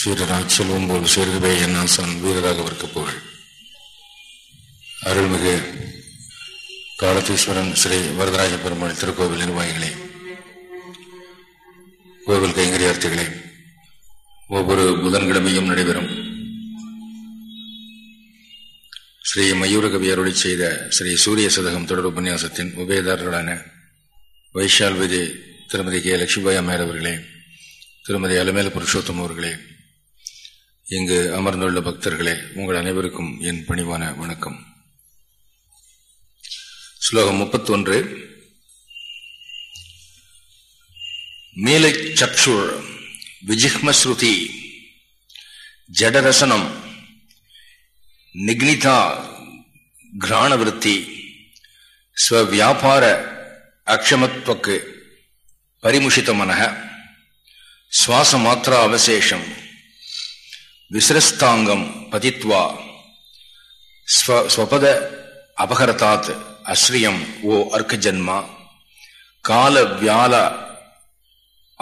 சீரராஜ் செல்வம் போல் சேர்கவே என்னாசான் வீரராகவர்க்கு புகழ் அருள்மிகு காலத்தீஸ்வரன் ஸ்ரீ வரதராஜ பெருமாள் திருக்கோவில் நிர்வாகிகளே கோவில் கைங்கரியார்த்திகளே ஒவ்வொரு புதன்கிழமையும் நடைபெறும் ஸ்ரீ மயூரகவி அருளி செய்த ஸ்ரீ சூரிய சதகம் தொடர் உபன்யாசத்தின் உபயதாரர்களான வைஷால் விதி திருமதி கே. லட்சுமிபாய் அம்மையார் அவர்களே திருமதி அலமேல புருஷோத்தம் அவர்களே இங்கு அமர்ந்துள்ள பக்தர்களே உங்கள் அனைவருக்கும் என் பணிவான வணக்கம். ஸ்லோகம் முப்பத்தொன்று. மீலை சக்ஷுர் விஜிஹ்மஸ்ருதி ஜடரசனம் நிக்னிதா கிராணவிருத்தி ஸ்வவியாபார அக்ஷமத்வக்கு பரிமுஷிதமனக சுவாச மாத்திரா அவசேஷம் விசிரஸ்தாங்கம் பதித்வா. ஸ்வபத அபகரதாத் அஸ்ரியம் ஓ அர்க்க ஜன்மா கால வியால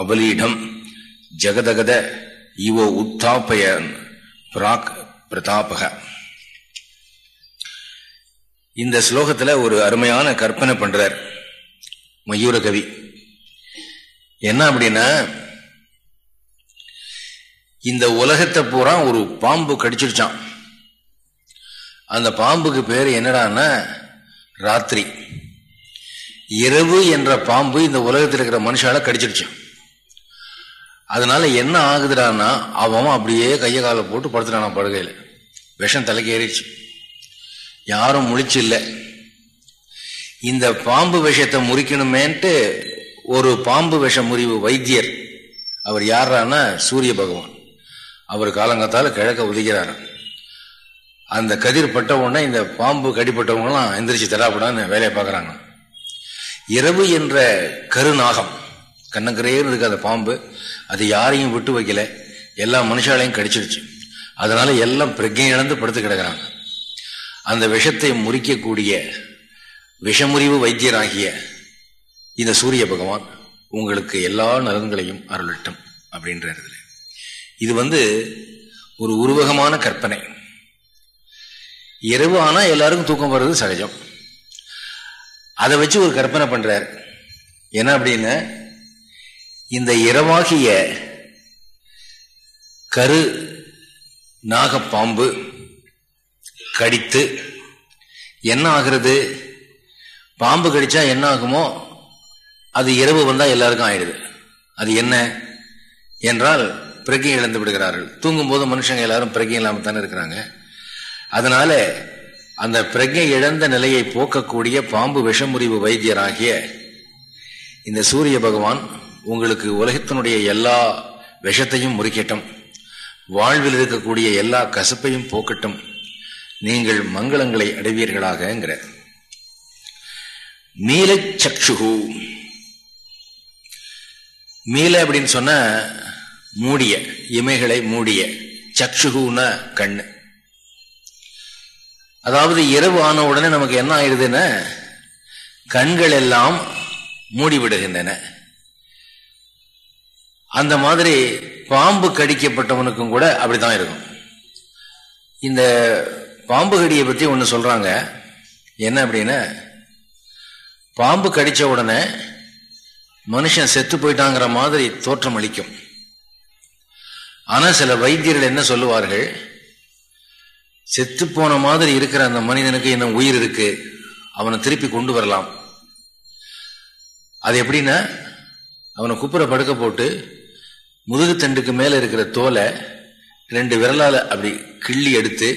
அவலீடம் ஜகதகத இவோ உத்தாபயன் பிராக் பிரதாபக. இந்த ஸ்லோகத்துல ஒரு அருமையான கற்பனை பண்றார் மயூரகவி. என்ன அப்படின்னா இந்த உலகத்தை பூரா ஒரு பாம்பு கடிச்சிருச்சான் அந்த பாம்புக்கு பேர் என்னடான்னா ராத்திரி. இரவு என்ற பாம்பு இந்த உலகத்தில் இருக்கிற மனுஷால கடிச்சிருச்சான் அதனால என்ன ஆகுதுடான்னா அவன் அப்படியே கையை காலை போட்டு படுத்துட்டானா படுகையில் விஷம் தலைக்கு ஏறிடுச்சு. யாரும் முழிச்சு இல்லை. இந்த பாம்பு விஷத்தை முறிக்கணுமேன்ட்டு ஒரு பாம்பு விஷ முறிவு வைத்தியர் அவர் யாரானா சூரிய பகவான். அவர் காலங்கத்தால கிழக்க உதிக்கிறார். அந்த கதிர் பட்ட உடனே இந்த பாம்பு கடிப்பட்டவங்களாம் எந்திரிச்சு தராப்படான்னு வேலையை பார்க்குறாங்க. இரவு என்ற கருநாகம். கண்ணக்கரையர் இருக்கு அந்த பாம்பு. அது யாரையும் விட்டு வைக்கல. எல்லா மனுஷாலையும் கடிச்சிருச்சு. அதனால எல்லாம் பிரஜை இழந்து படுத்து கிடக்கிறாங்க. அந்த விஷத்தை முறிக்கக்கூடிய விஷமுறிவு வைத்தியராகிய இந்த சூரிய பகவான் உங்களுக்கு எல்லா நலன்களையும் அருளட்டும் அப்படின்ற இது வந்து ஒரு உருவகமான கற்பனை. இரவு ஆனால் எல்லாருக்கும் தூக்கம் வர்றது சகஜம். அதை வச்சு ஒரு கற்பனை பண்ணுறார் என்ன அப்படின்னு இந்த இரவாகிய கரு நாகப்பாம்பு கடித்து என்ன ஆகிறது? பாம்பு கடிச்சா என்ன ஆகுமோ அது இரவு வந்தால் எல்லாருக்கும் ஆயிடுது. அது என்ன? என்றால் பிரஜை இழந்து விடுகிறார்கள். தூங்கும் போது மனுஷங்க எல்லாரும் பிரஜை இல்லாமல் தானே இருக்கிறாங்க. அதனால அந்த பிரஜை இழந்த நிலையை போக்கக்கூடிய பாம்பு விஷமுறிவு வைத்தியராகிய இந்த சூரிய பகவான் உங்களுக்கு உலகத்தினுடைய எல்லா விஷத்தையும் முறிக்கட்டும். வாழ்வில் இருக்கக்கூடிய எல்லா கசப்பையும் போக்கட்டும். நீங்கள் மங்களங்களை அடைவீர்களாகங்கிற. மீல சக்ஷுகு மீல அப்படின்னு சொன்ன மூடிய இமைகளை மூடிய சக்ஷுகுன கண்ணு. அதாவது இரவு ஆன உடனே நமக்கு என்ன ஆயிடுதுன்னா கண்கள் எல்லாம் மூடிவிடுகின்றன. அந்த மாதிரி பாம்பு கடிக்கப்பட்டவனுக்கும் கூட அப்படிதான் இருக்கும். இந்த பாம்பு கடியை பற்றி ஒன்று சொல்றாங்க. என்ன அப்படின்னா பாம்பு கடிச்ச உடனே மனுஷன் செத்து போயிட்டாங்கிற மாதிரி தோற்றம் அளிக்கும். ஆனா சில வைத்தியர்கள் என்ன சொல்லுவார்கள்? செத்து போன மாதிரி இருக்கிற அந்த மனிதனுக்கு இன்னும் உயிர் இருக்கு. அவனை திருப்பி கொண்டு வரலாம். அது எப்படின்னா அவனை குப்புற படுக்க போட்டு முதுகுத்தண்டுக்கு மேல இருக்கிற தோலை ரெண்டு விரலால அப்படி கிள்ளி எடுத்து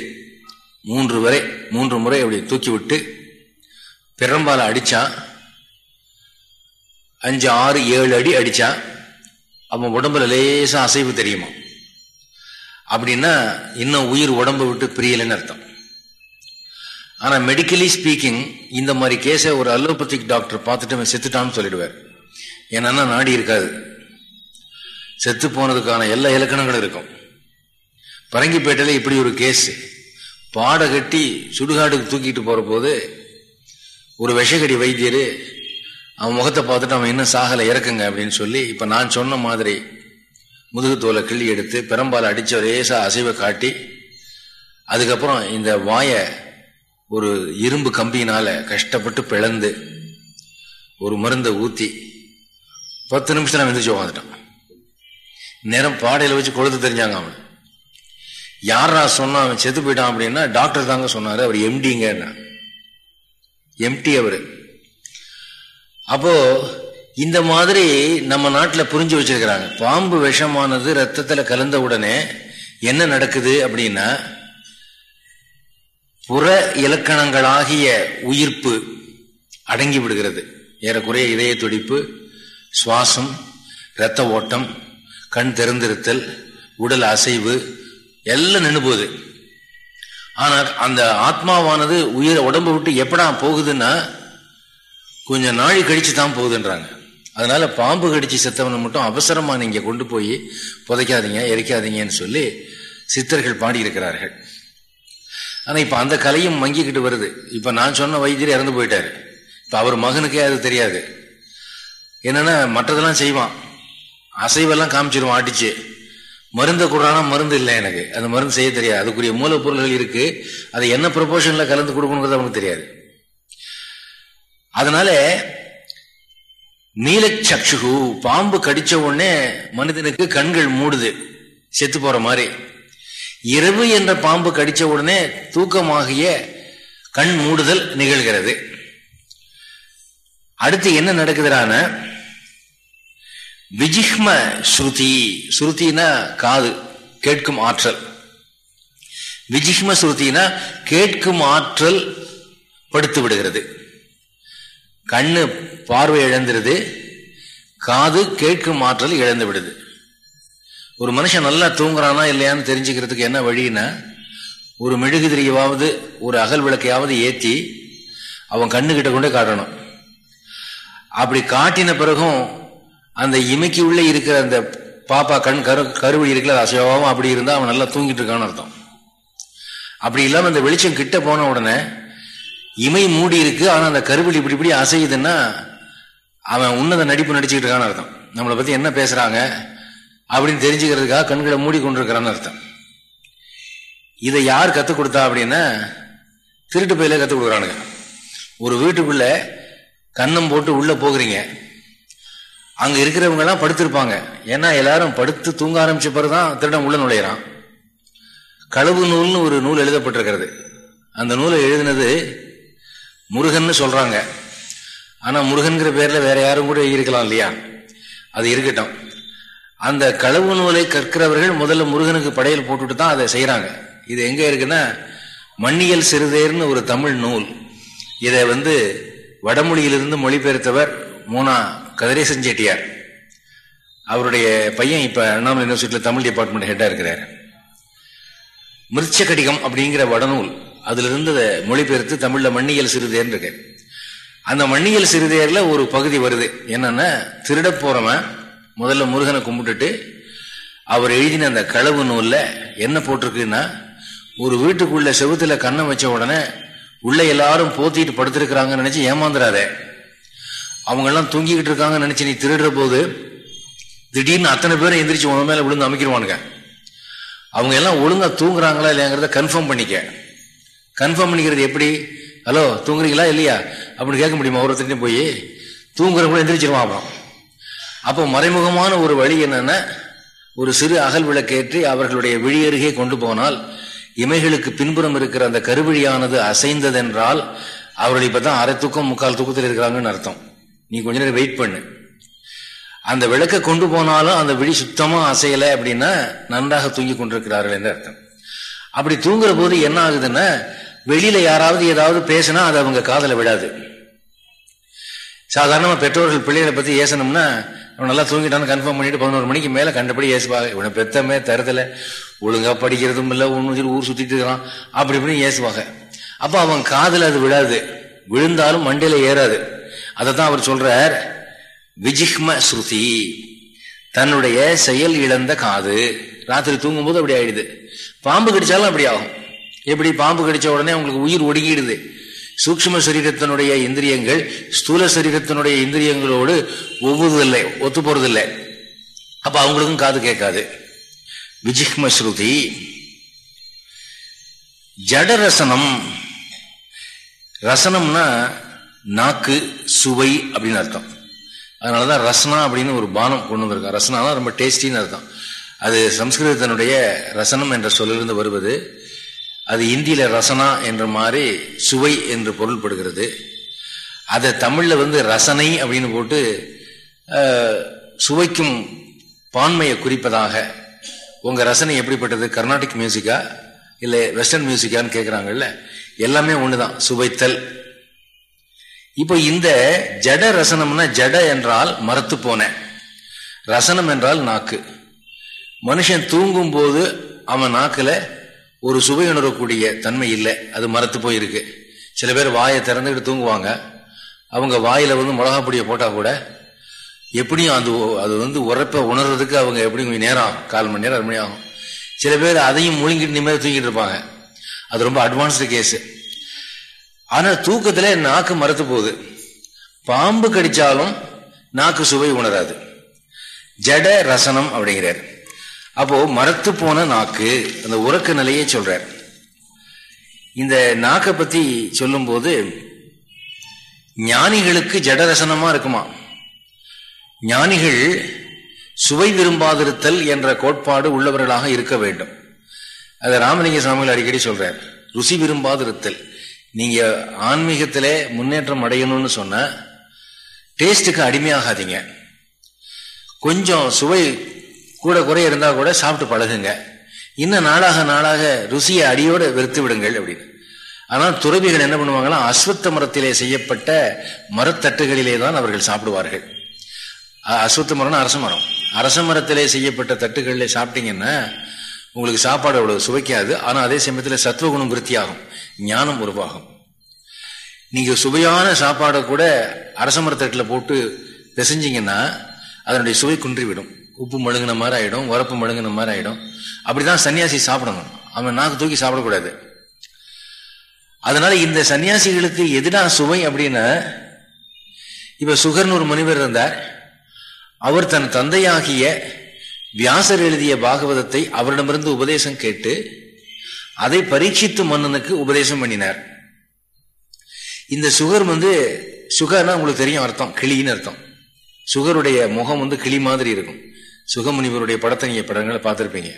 மூன்று வரை மூன்று முறை அப்படி தூக்கி விட்டு பிறம்பால அடிச்சான். அஞ்சு ஆறு ஏழு அடி அடிச்சான். அவன் உடம்புல லேசா அசைவு தெரியுமா? அப்படின்னா இன்னும் உயிர் உடம்பு விட்டு பிரியலைன்னு அர்த்தம். ஆனால் மெடிக்கலி ஸ்பீக்கிங் இந்த மாதிரி கேஸை ஒரு அலோபதிக் டாக்டர் பார்த்துட்டு செத்துட்டான்னு சொல்லிடுவார். ஏன்னா நாடி இருக்காது. செத்து போனதுக்கான எல்லா இலக்கணங்களும் இருக்கும். பரங்கிப்பேட்டையில் இப்படி ஒரு கேஸ் பாடை கட்டி சுடுகாடுக்கு தூக்கிட்டு போகிறபோது போது ஒரு விஷகடி வைத்தியர் அவன் முகத்தை பார்த்துட்டு அவன் இன்னும் சாகலை இறக்குங்க அப்படின்னு சொல்லி இப்போ நான் சொன்ன மாதிரி முதுகு தோலை கிள்ளி எடுத்து பெரம்பால் அடிச்ச லேசா அசைவை காட்டி அதுக்கப்புறம் இந்த வாயை ஒரு இரும்பு கம்பியினால கஷ்டப்பட்டு பிளந்து ஒரு மருந்தை ஊத்தி பத்து நிமிஷத்துல எந்திரிச்சு உட்காந்துட்டான் நேரம் பாடையில வச்சு கொழுத்து தெரிஞ்சாங்க அவன். யாரா சொன்னா அவன் செத்து போயிட்டான் அப்படின்னா டாக்டர் தாங்க சொன்னாரு அவர் எம்டிங்க எம்டி அவரு. அப்போ இந்த மாதிரி நம்ம நாட்டில் புரிஞ்சு வச்சிருக்கிறாங்க. பாம்பு விஷமானது ரத்தத்தில் கலந்த உடனே என்ன நடக்குது அப்படின்னா புற இலக்கணங்களாகிய உயிர்ப்பு அடங்கி விடுகிறது. ஏறக்குறைய இதய துடிப்பு சுவாசம் இரத்த ஓட்டம் கண் திறந்திருத்தல் உடல் அசைவு எல்லாம் நின்று போகுது. ஆனால் அந்த ஆத்மாவானது உயிரை உடம்பு விட்டு எப்படா போகுதுன்னா கொஞ்சம் நாழி கழிச்சு தான் போகுதுன்றாங்க. அதனால பாம்பு கடிச்சு செத்தவனை மட்டும் அவசரமா நீங்க கொண்டு போய் புதைக்காதீங்க எரிக்காதீங்கன்னு சொல்லி சித்தர்கள் பாடியிருக்கிறார்கள். ஆனா இப்ப அந்த கலையும் மங்கிக்கிட்டு வருது. இப்ப நான் சொன்ன வைத்தியர் இறந்து போயிட்டாரு. இப்ப அவர் மகனுக்கே அது தெரியாது. என்னன்னா மற்றதெல்லாம் செய்வான். அசைவெல்லாம் காமிச்சிருவான் அடிச்சு மருந்தை கொடுறானா மருந்து இல்லை எனக்கு. அந்த மருந்து செய்ய தெரியாது. அதுக்குரிய மூலப்பொருள்கள் இருக்கு. அதை என்ன ப்ரொபோஷன்ல கலந்து கொடுக்கணுங்கிறது அவனுக்கு தெரியாது. அதனால நீலச்சக்ஷு பாம்பு கடிச்ச உடனே மனிதனுக்கு கண்கள் மூடுது செத்து போற மாதிரி. இரவு என்ற பாம்பு கடிச்ச உடனே தூக்கமாகிய கண் மூடுதல் நிகழ்கிறது. அடுத்து என்ன நடக்குதுறான விஜிஹ்ம ஸ்ருதி ஸ்ருத்தினா காது கேட்கும் ஆற்றல். விஜிஹ்ம ஸ்ருத்தினா கேட்கும் ஆற்றல் படுத்து விடுகிறது. கண்ணு பார்வை இழந்துருது காது கேட்கும் ஆற்றல் இழந்து விடுது. ஒரு மனுஷன் நல்லா தூங்குறானா இல்லையான்னு தெரிஞ்சுக்கிறதுக்கு என்ன வழின்னா ஒரு மெழுகுதிரியாவது ஒரு அகல் விளக்கையாவது ஏற்றி அவன் கண்ணுகிட்ட கொண்டே காட்டணும். அப்படி காட்டின பிறகும் அந்த இமைக்கு உள்ளே இருக்கிற அந்த பாப்பா கண் கரு கருவழி இருக்கல அசைவாவும் அப்படி இருந்தால் அவன் நல்லா தூங்கிட்டு இருக்கான்னு அர்த்தம். அப்படி இல்லாமல் அந்த வெளிச்சம் கிட்ட போன உடனே இமை மூடி இருக்கு ஆனா அந்த கருவழி இப்படி இப்படி அசையுதுன்னா அவன் உன்னத நடிப்பு நடிச்சுக்கிட்டு இருக்கான்னு அர்த்தம். நம்மளை பத்தி என்ன பேசுறாங்க அப்படின்னு தெரிஞ்சுக்கிறதுக்காக கண்களை மூடி கொண்டிருக்கிறான்னு அர்த்தம். இதை யார் கற்றுக் கொடுத்தா அப்படின்னா திருட்டு பயில கற்றுக் கொடுக்குறானுங்க. ஒரு வீட்டுக்குள்ள கண்ணம் போட்டு உள்ள போகிறீங்க. அங்க இருக்கிறவங்க எல்லாம் படுத்திருப்பாங்க. ஏன்னா எல்லாரும் படுத்து தூங்க ஆரம்பிச்ச பிறகுதான் திருடம் உள்ள நுழையிறான். களவு நூல்னு ஒரு நூல் எழுதப்பட்டிருக்கிறது. அந்த நூலை எழுதினது முருகன் சொல்றாங்க. ஆனா முருகன்கிற பேர்ல வேற யாரும் கூட இருக்கலாம் இல்லையா? அது இருக்கட்டும். அந்த களவு நூலை கற்கிறவர்கள் முதல்ல முருகனுக்கு படையல் போட்டுட்டு தான் அதை செய்யறாங்க இது எங்க இருக்குன்னா மண்ணியல் சிறுதேர்னு ஒரு தமிழ் நூல். இதை வந்து வடமொழியிலிருந்து மொழிபெயர்த்தவர் மூனா கதிரேசன் செட்டியார். அவருடைய பையன் இப்ப அண்ணாமலை யூனிவர்சிட்டியில தமிழ் டிபார்ட்மெண்ட் ஹெட்டா இருக்கிறார். மிருச்ச கடிகம் அப்படிங்கிற வடநூல். அதுல இருந்து மொழிபெயர்த்து தமிழ்ல மண்ணியல் சிறுதேர்னு இருக்கு அந்த மண்ணியல் சிறுதேர்ல ஒரு பகுதி வருது. என்னன்னா திருட போறவன் முதல்ல முருகனை கும்பிட்டுட்டு அவர் எழுதின அந்த களவு நூல்ல என்ன போட்டிருக்குன்னா ஒரு வீட்டுக்குள்ள செவுத்துல கண்ணை வச்ச உடனே உள்ள எல்லாரும் போத்திட்டு படுத்திருக்கிறாங்கன்னு நினைச்சு ஏமாந்துடாதே அவங்க எல்லாம் தூங்கிக்கிட்டு இருக்காங்கன்னு நினைச்சு நீ திருடுற போது திடீர்னு அத்தனை பேரும் எந்திரிச்சு உன் மேல விழுந்து அமைக்கிடுவானுங்க அவங்க எல்லாம் ஒழுங்கா தூங்குறாங்களா இல்லையாங்கிறத கன்ஃபார்ம் பண்ணிக்க. கன்ஃபார்ம் பண்ணிக்கிறது எப்படி? ஹலோ தூங்குறீங்களா இல்லையா? அப்படின்னு கேட்க முடியுமா? ஒருத்தரையும் போய் தூங்குற கூட எந்திரிச்சிருவான் அப்புறம் அப்போ மறைமுகமான ஒரு வழி என்னன்னா ஒரு சிறு அகல் விளக்கேற்றி அவர்களுடைய விழியருகே கொண்டு போனால் இமைகளுக்கு பின்புறம் இருக்கிற அந்த கருவிழியானது அசைந்ததென்றால் அவர்கள் இப்பதான் அரை தூக்கம் முக்கால் தூக்கத்தில் இருக்கிறாங்கன்னு அர்த்தம். நீ கொஞ்ச நேரம் வெயிட் பண்ணு. அந்த விளக்கை கொண்டு போனாலும் அந்த விழி சுத்தமா அசையலை அப்படின்னா நன்றாக தூங்கி கொண்டிருக்கிறார்கள் என்று அர்த்தம். அப்படி தூங்குற போது என்ன ஆகுதுன்னா வெளியில யாராவது ஏதாவது பேசினா அது அவங்க காதல விடாது சாதாரணமாக பெற்றோர்கள் பிள்ளைகளை பற்றி ஏசணும்னா அவன் நல்லா தூங்கிட்டான்னு கன்ஃபார்ம் பண்ணிட்டு பதினோரு மணிக்கு மேலே கண்டபடி ஏசுவாங்க. இவனை பெத்தமே தருதல. ஒழுங்காக படிக்கிறதும் இல்லை ஒன்று ஊர் சுற்றிட்டு இருக்கிறான் அப்படி இப்படி ஏசுவாங்க. அப்போ அவன் காதில் அது விடாது விழுந்தாலும் மண்டையில் ஏறாது. அதை தான் அவர் சொல்றார் விஜிஹ்ம ஸ்ருதி. தன்னுடைய செயல் இழந்த காது. ராத்திரி தூங்கும்போது அப்படி ஆயிடுது. பாம்பு கடிச்சாலும் அப்படி ஆகும். எப்படி? பாம்பு கடிச்ச உடனே உங்களுக்கு உயிர் ஒடுங்கிடுது. சூக்ம சரீரத்தினுடைய இந்திரியங்கள் ஸ்தூல சரீரத்தினுடைய இந்திரியங்களோடு ஒவ்வொருதில்லை ஒத்து போறதில்லை. அப்ப அவங்களுக்கும் காது கேட்காது. விஜிஹ்ம ஸ்ருதி. ஜடரசனம். ரசனம்னா நாக்கு சுவை அப்படின்னு அர்த்தம். அதனாலதான் ரசனா அப்படின்னு ஒரு பானம் கொண்டு வந்திருக்கான் ரசனா ரொம்ப டேஸ்டின்னு அர்த்தம். அது சம்ஸ்கிருதத்தினுடைய ரசனம் என்ற சொல்லிலிருந்து வருவது. அது இந்தியில ரசனா என்ற மாதிரி சுவை என்று பொருள்படுகிறது. அதை தமிழ்ல வந்து ரசனை அப்படின்னு போட்டு சுவைக்கும் பான்மையை குறிப்பதாக. உங்கள் ரசனை எப்படிப்பட்டது? கர்நாடிக் மியூசிக்கா? இல்லை வெஸ்டர்ன் மியூசிக்கான்னு கேட்குறாங்கல்ல எல்லாமே ஒண்ணுதான். சுவைத்தல். இப்போ இந்த ஜட ரசனம்னா ஜட என்றால் மரத்து போன. ரசனம் என்றால் நாக்கு. மனுஷன் தூங்கும் போது அவன் நாக்கில் ஒரு சுவை உணரக்கூடிய தன்மை இல்லை. அது மரத்து போயிருக்கு. சில பேர் வாயை திறந்துக்கிட்டு தூங்குவாங்க. அவங்க வாயில வந்து மிளகா பொடியை போட்டால் கூட எப்படியும் அது அது வந்து உரப்பை உணர்றதுக்கு அவங்க எப்படி கொஞ்சம் நேரம் கால் மணி நேரம் அரை மணி ஆகும். சில பேர் அதையும் முழுங்கிட்டு நிம்மதி தூங்கிட்டு இருப்பாங்க. அது ரொம்ப அட்வான்ஸ்டு கேஸு ஆனால் தூக்கத்தில் நாக்கு மரத்து போகுது. பாம்பு கடிச்சாலும் நாக்கு சுவை உணராது. ஜட ரசனம் அப்படிங்கிறார். அப்போ மரத்து போன நாக்கு அந்த உறக்க நிலையை சொல்றார். இந்த நாக்கை பத்தி சொல்லும் போது ஞானிகளுக்கு ஜடரசனமா இருக்குமா? ஞானிகள் சுவை விரும்பாதிருத்தல் என்ற கோட்பாடு உள்ளவர்களாக இருக்க வேண்டும். அதை ராமலிங்க சுவாமிகள் அடிக்கடி சொல்றார். ருசி விரும்பாதிருத்தல். நீங்க ஆன்மீகத்தில முன்னேற்றம் அடையணும்னு சொன்ன டேஸ்டுக்கு அடிமையாகாதீங்க. கொஞ்சம் சுவை கூட குறை இருந்தா கூட சாப்பிட்டு பழகுங்க. இன்னும் நாளாக நாளாக ருசியை அடியோடு வெறுத்து விடுங்கள் அப்படின்னு. ஆனால் துறவிகள் என்ன பண்ணுவாங்கன்னா அஸ்வத்த மரத்திலே செய்யப்பட்ட மரத்தட்டுகளிலே தான் அவர்கள் சாப்பிடுவார்கள். அஸ்வத்த மரம்னா அரச மரம். அரச மரத்திலே செய்யப்பட்ட தட்டுகளில் சாப்பிட்டீங்கன்னா உங்களுக்கு சாப்பாடு அவ்வளவு சுவைக்காது. ஆனால் அதே சமயத்தில் சத்துவகுணம் விருத்தியாகும். ஞானம் உருவாகும். நீங்கள் சுவையான சாப்பாடை கூட அரச மரத்தட்டில் போட்டு பிசைஞ்சிங்கன்னா அதனுடைய சுவை குன்றிவிடும். உப்பு மழுங்கின மாதிரி ஆயிடும் உரப்பு மழுங்கின மாதிரி ஆயிடும். அப்படிதான் சன்னியாசி சாப்பிடணும். அவன் நாக்கு தூக்கி சாப்பிடக்கூடாது. அதனால இந்த சன்னியாசிகளுக்கு எதிரா சுவை அப்படின்னா இப்ப சுகர்னு ஒரு முனிவர் இருந்தார். அவர் தன் தந்தையாகிய வியாசர் எழுதிய பாகவதத்தை அவரிடமிருந்து உபதேசம் கேட்டு அதை பரீட்சித்து மன்னனுக்கு உபதேசம் பண்ணினார். இந்த சுகர் வந்து சுகர்னா உங்களுக்கு தெரியும் அர்த்தம் கிளின்னு அர்த்தம். சுகருடைய முகம் வந்து கிளி மாதிரி இருக்கும். சுகமுனிவருடைய படத்தை நீங்க படங்களை பார்த்துருப்பீங்க.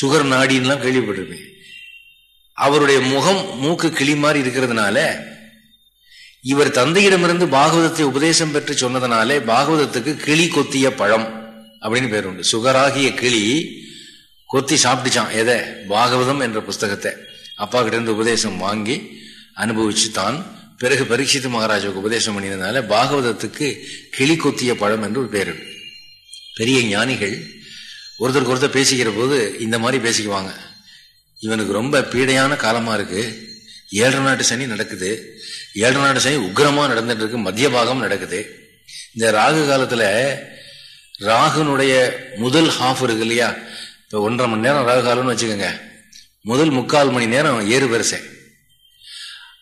சுகர் நாடின்லாம் கேள்விப்பட்டிருப்பீங்க. அவருடைய முகம் மூக்கு கிளி மாதிரி இருக்கிறதுனால இவர் தந்தையிடமிருந்து பாகவதத்தை உபதேசம் பெற்று சொன்னதுனாலே பாகவதத்துக்கு கிளி கொத்திய பழம் அப்படின்னு பேர் உண்டு. சுகராகிய கிளி கொத்தி சாப்பிட்டுச்சான் எதை? பாகவதம் என்ற புஸ்தகத்தை. அப்பா கிட்ட இருந்து உபதேசம் வாங்கி அனுபவிச்சு தான் பிறகு பரீட்சித்து மகாராஜாவுக்கு உபதேசம் பண்ணினதுனால பாகவதத்துக்கு கிளி கொத்திய பழம் என்று ஒரு பேர் பெரிய ஞானிகள் ஒருத்தருக்கு ஒருத்தர் பேசிக்கிற போது இந்த மாதிரி பேசிக்குவாங்க. இவனுக்கு ரொம்ப பீடையான காலமாக இருக்கு. ஏழரை நாட்டு சனி நடக்குது. ஏழரை நாட்டு சனி உக்ரமாக நடந்துட்டு இருக்கு மத்திய பாகம் நடக்குது. இந்த ராகு காலத்தில் ராகுனுடைய முதல் ஹாஃப் இருக்கு இல்லையா? இப்போ ஒன்றரை மணி நேரம் ராகு காலம்னு வச்சுக்கோங்க. முதல் முக்கால் மணி நேரம் ஏறு வரிசை.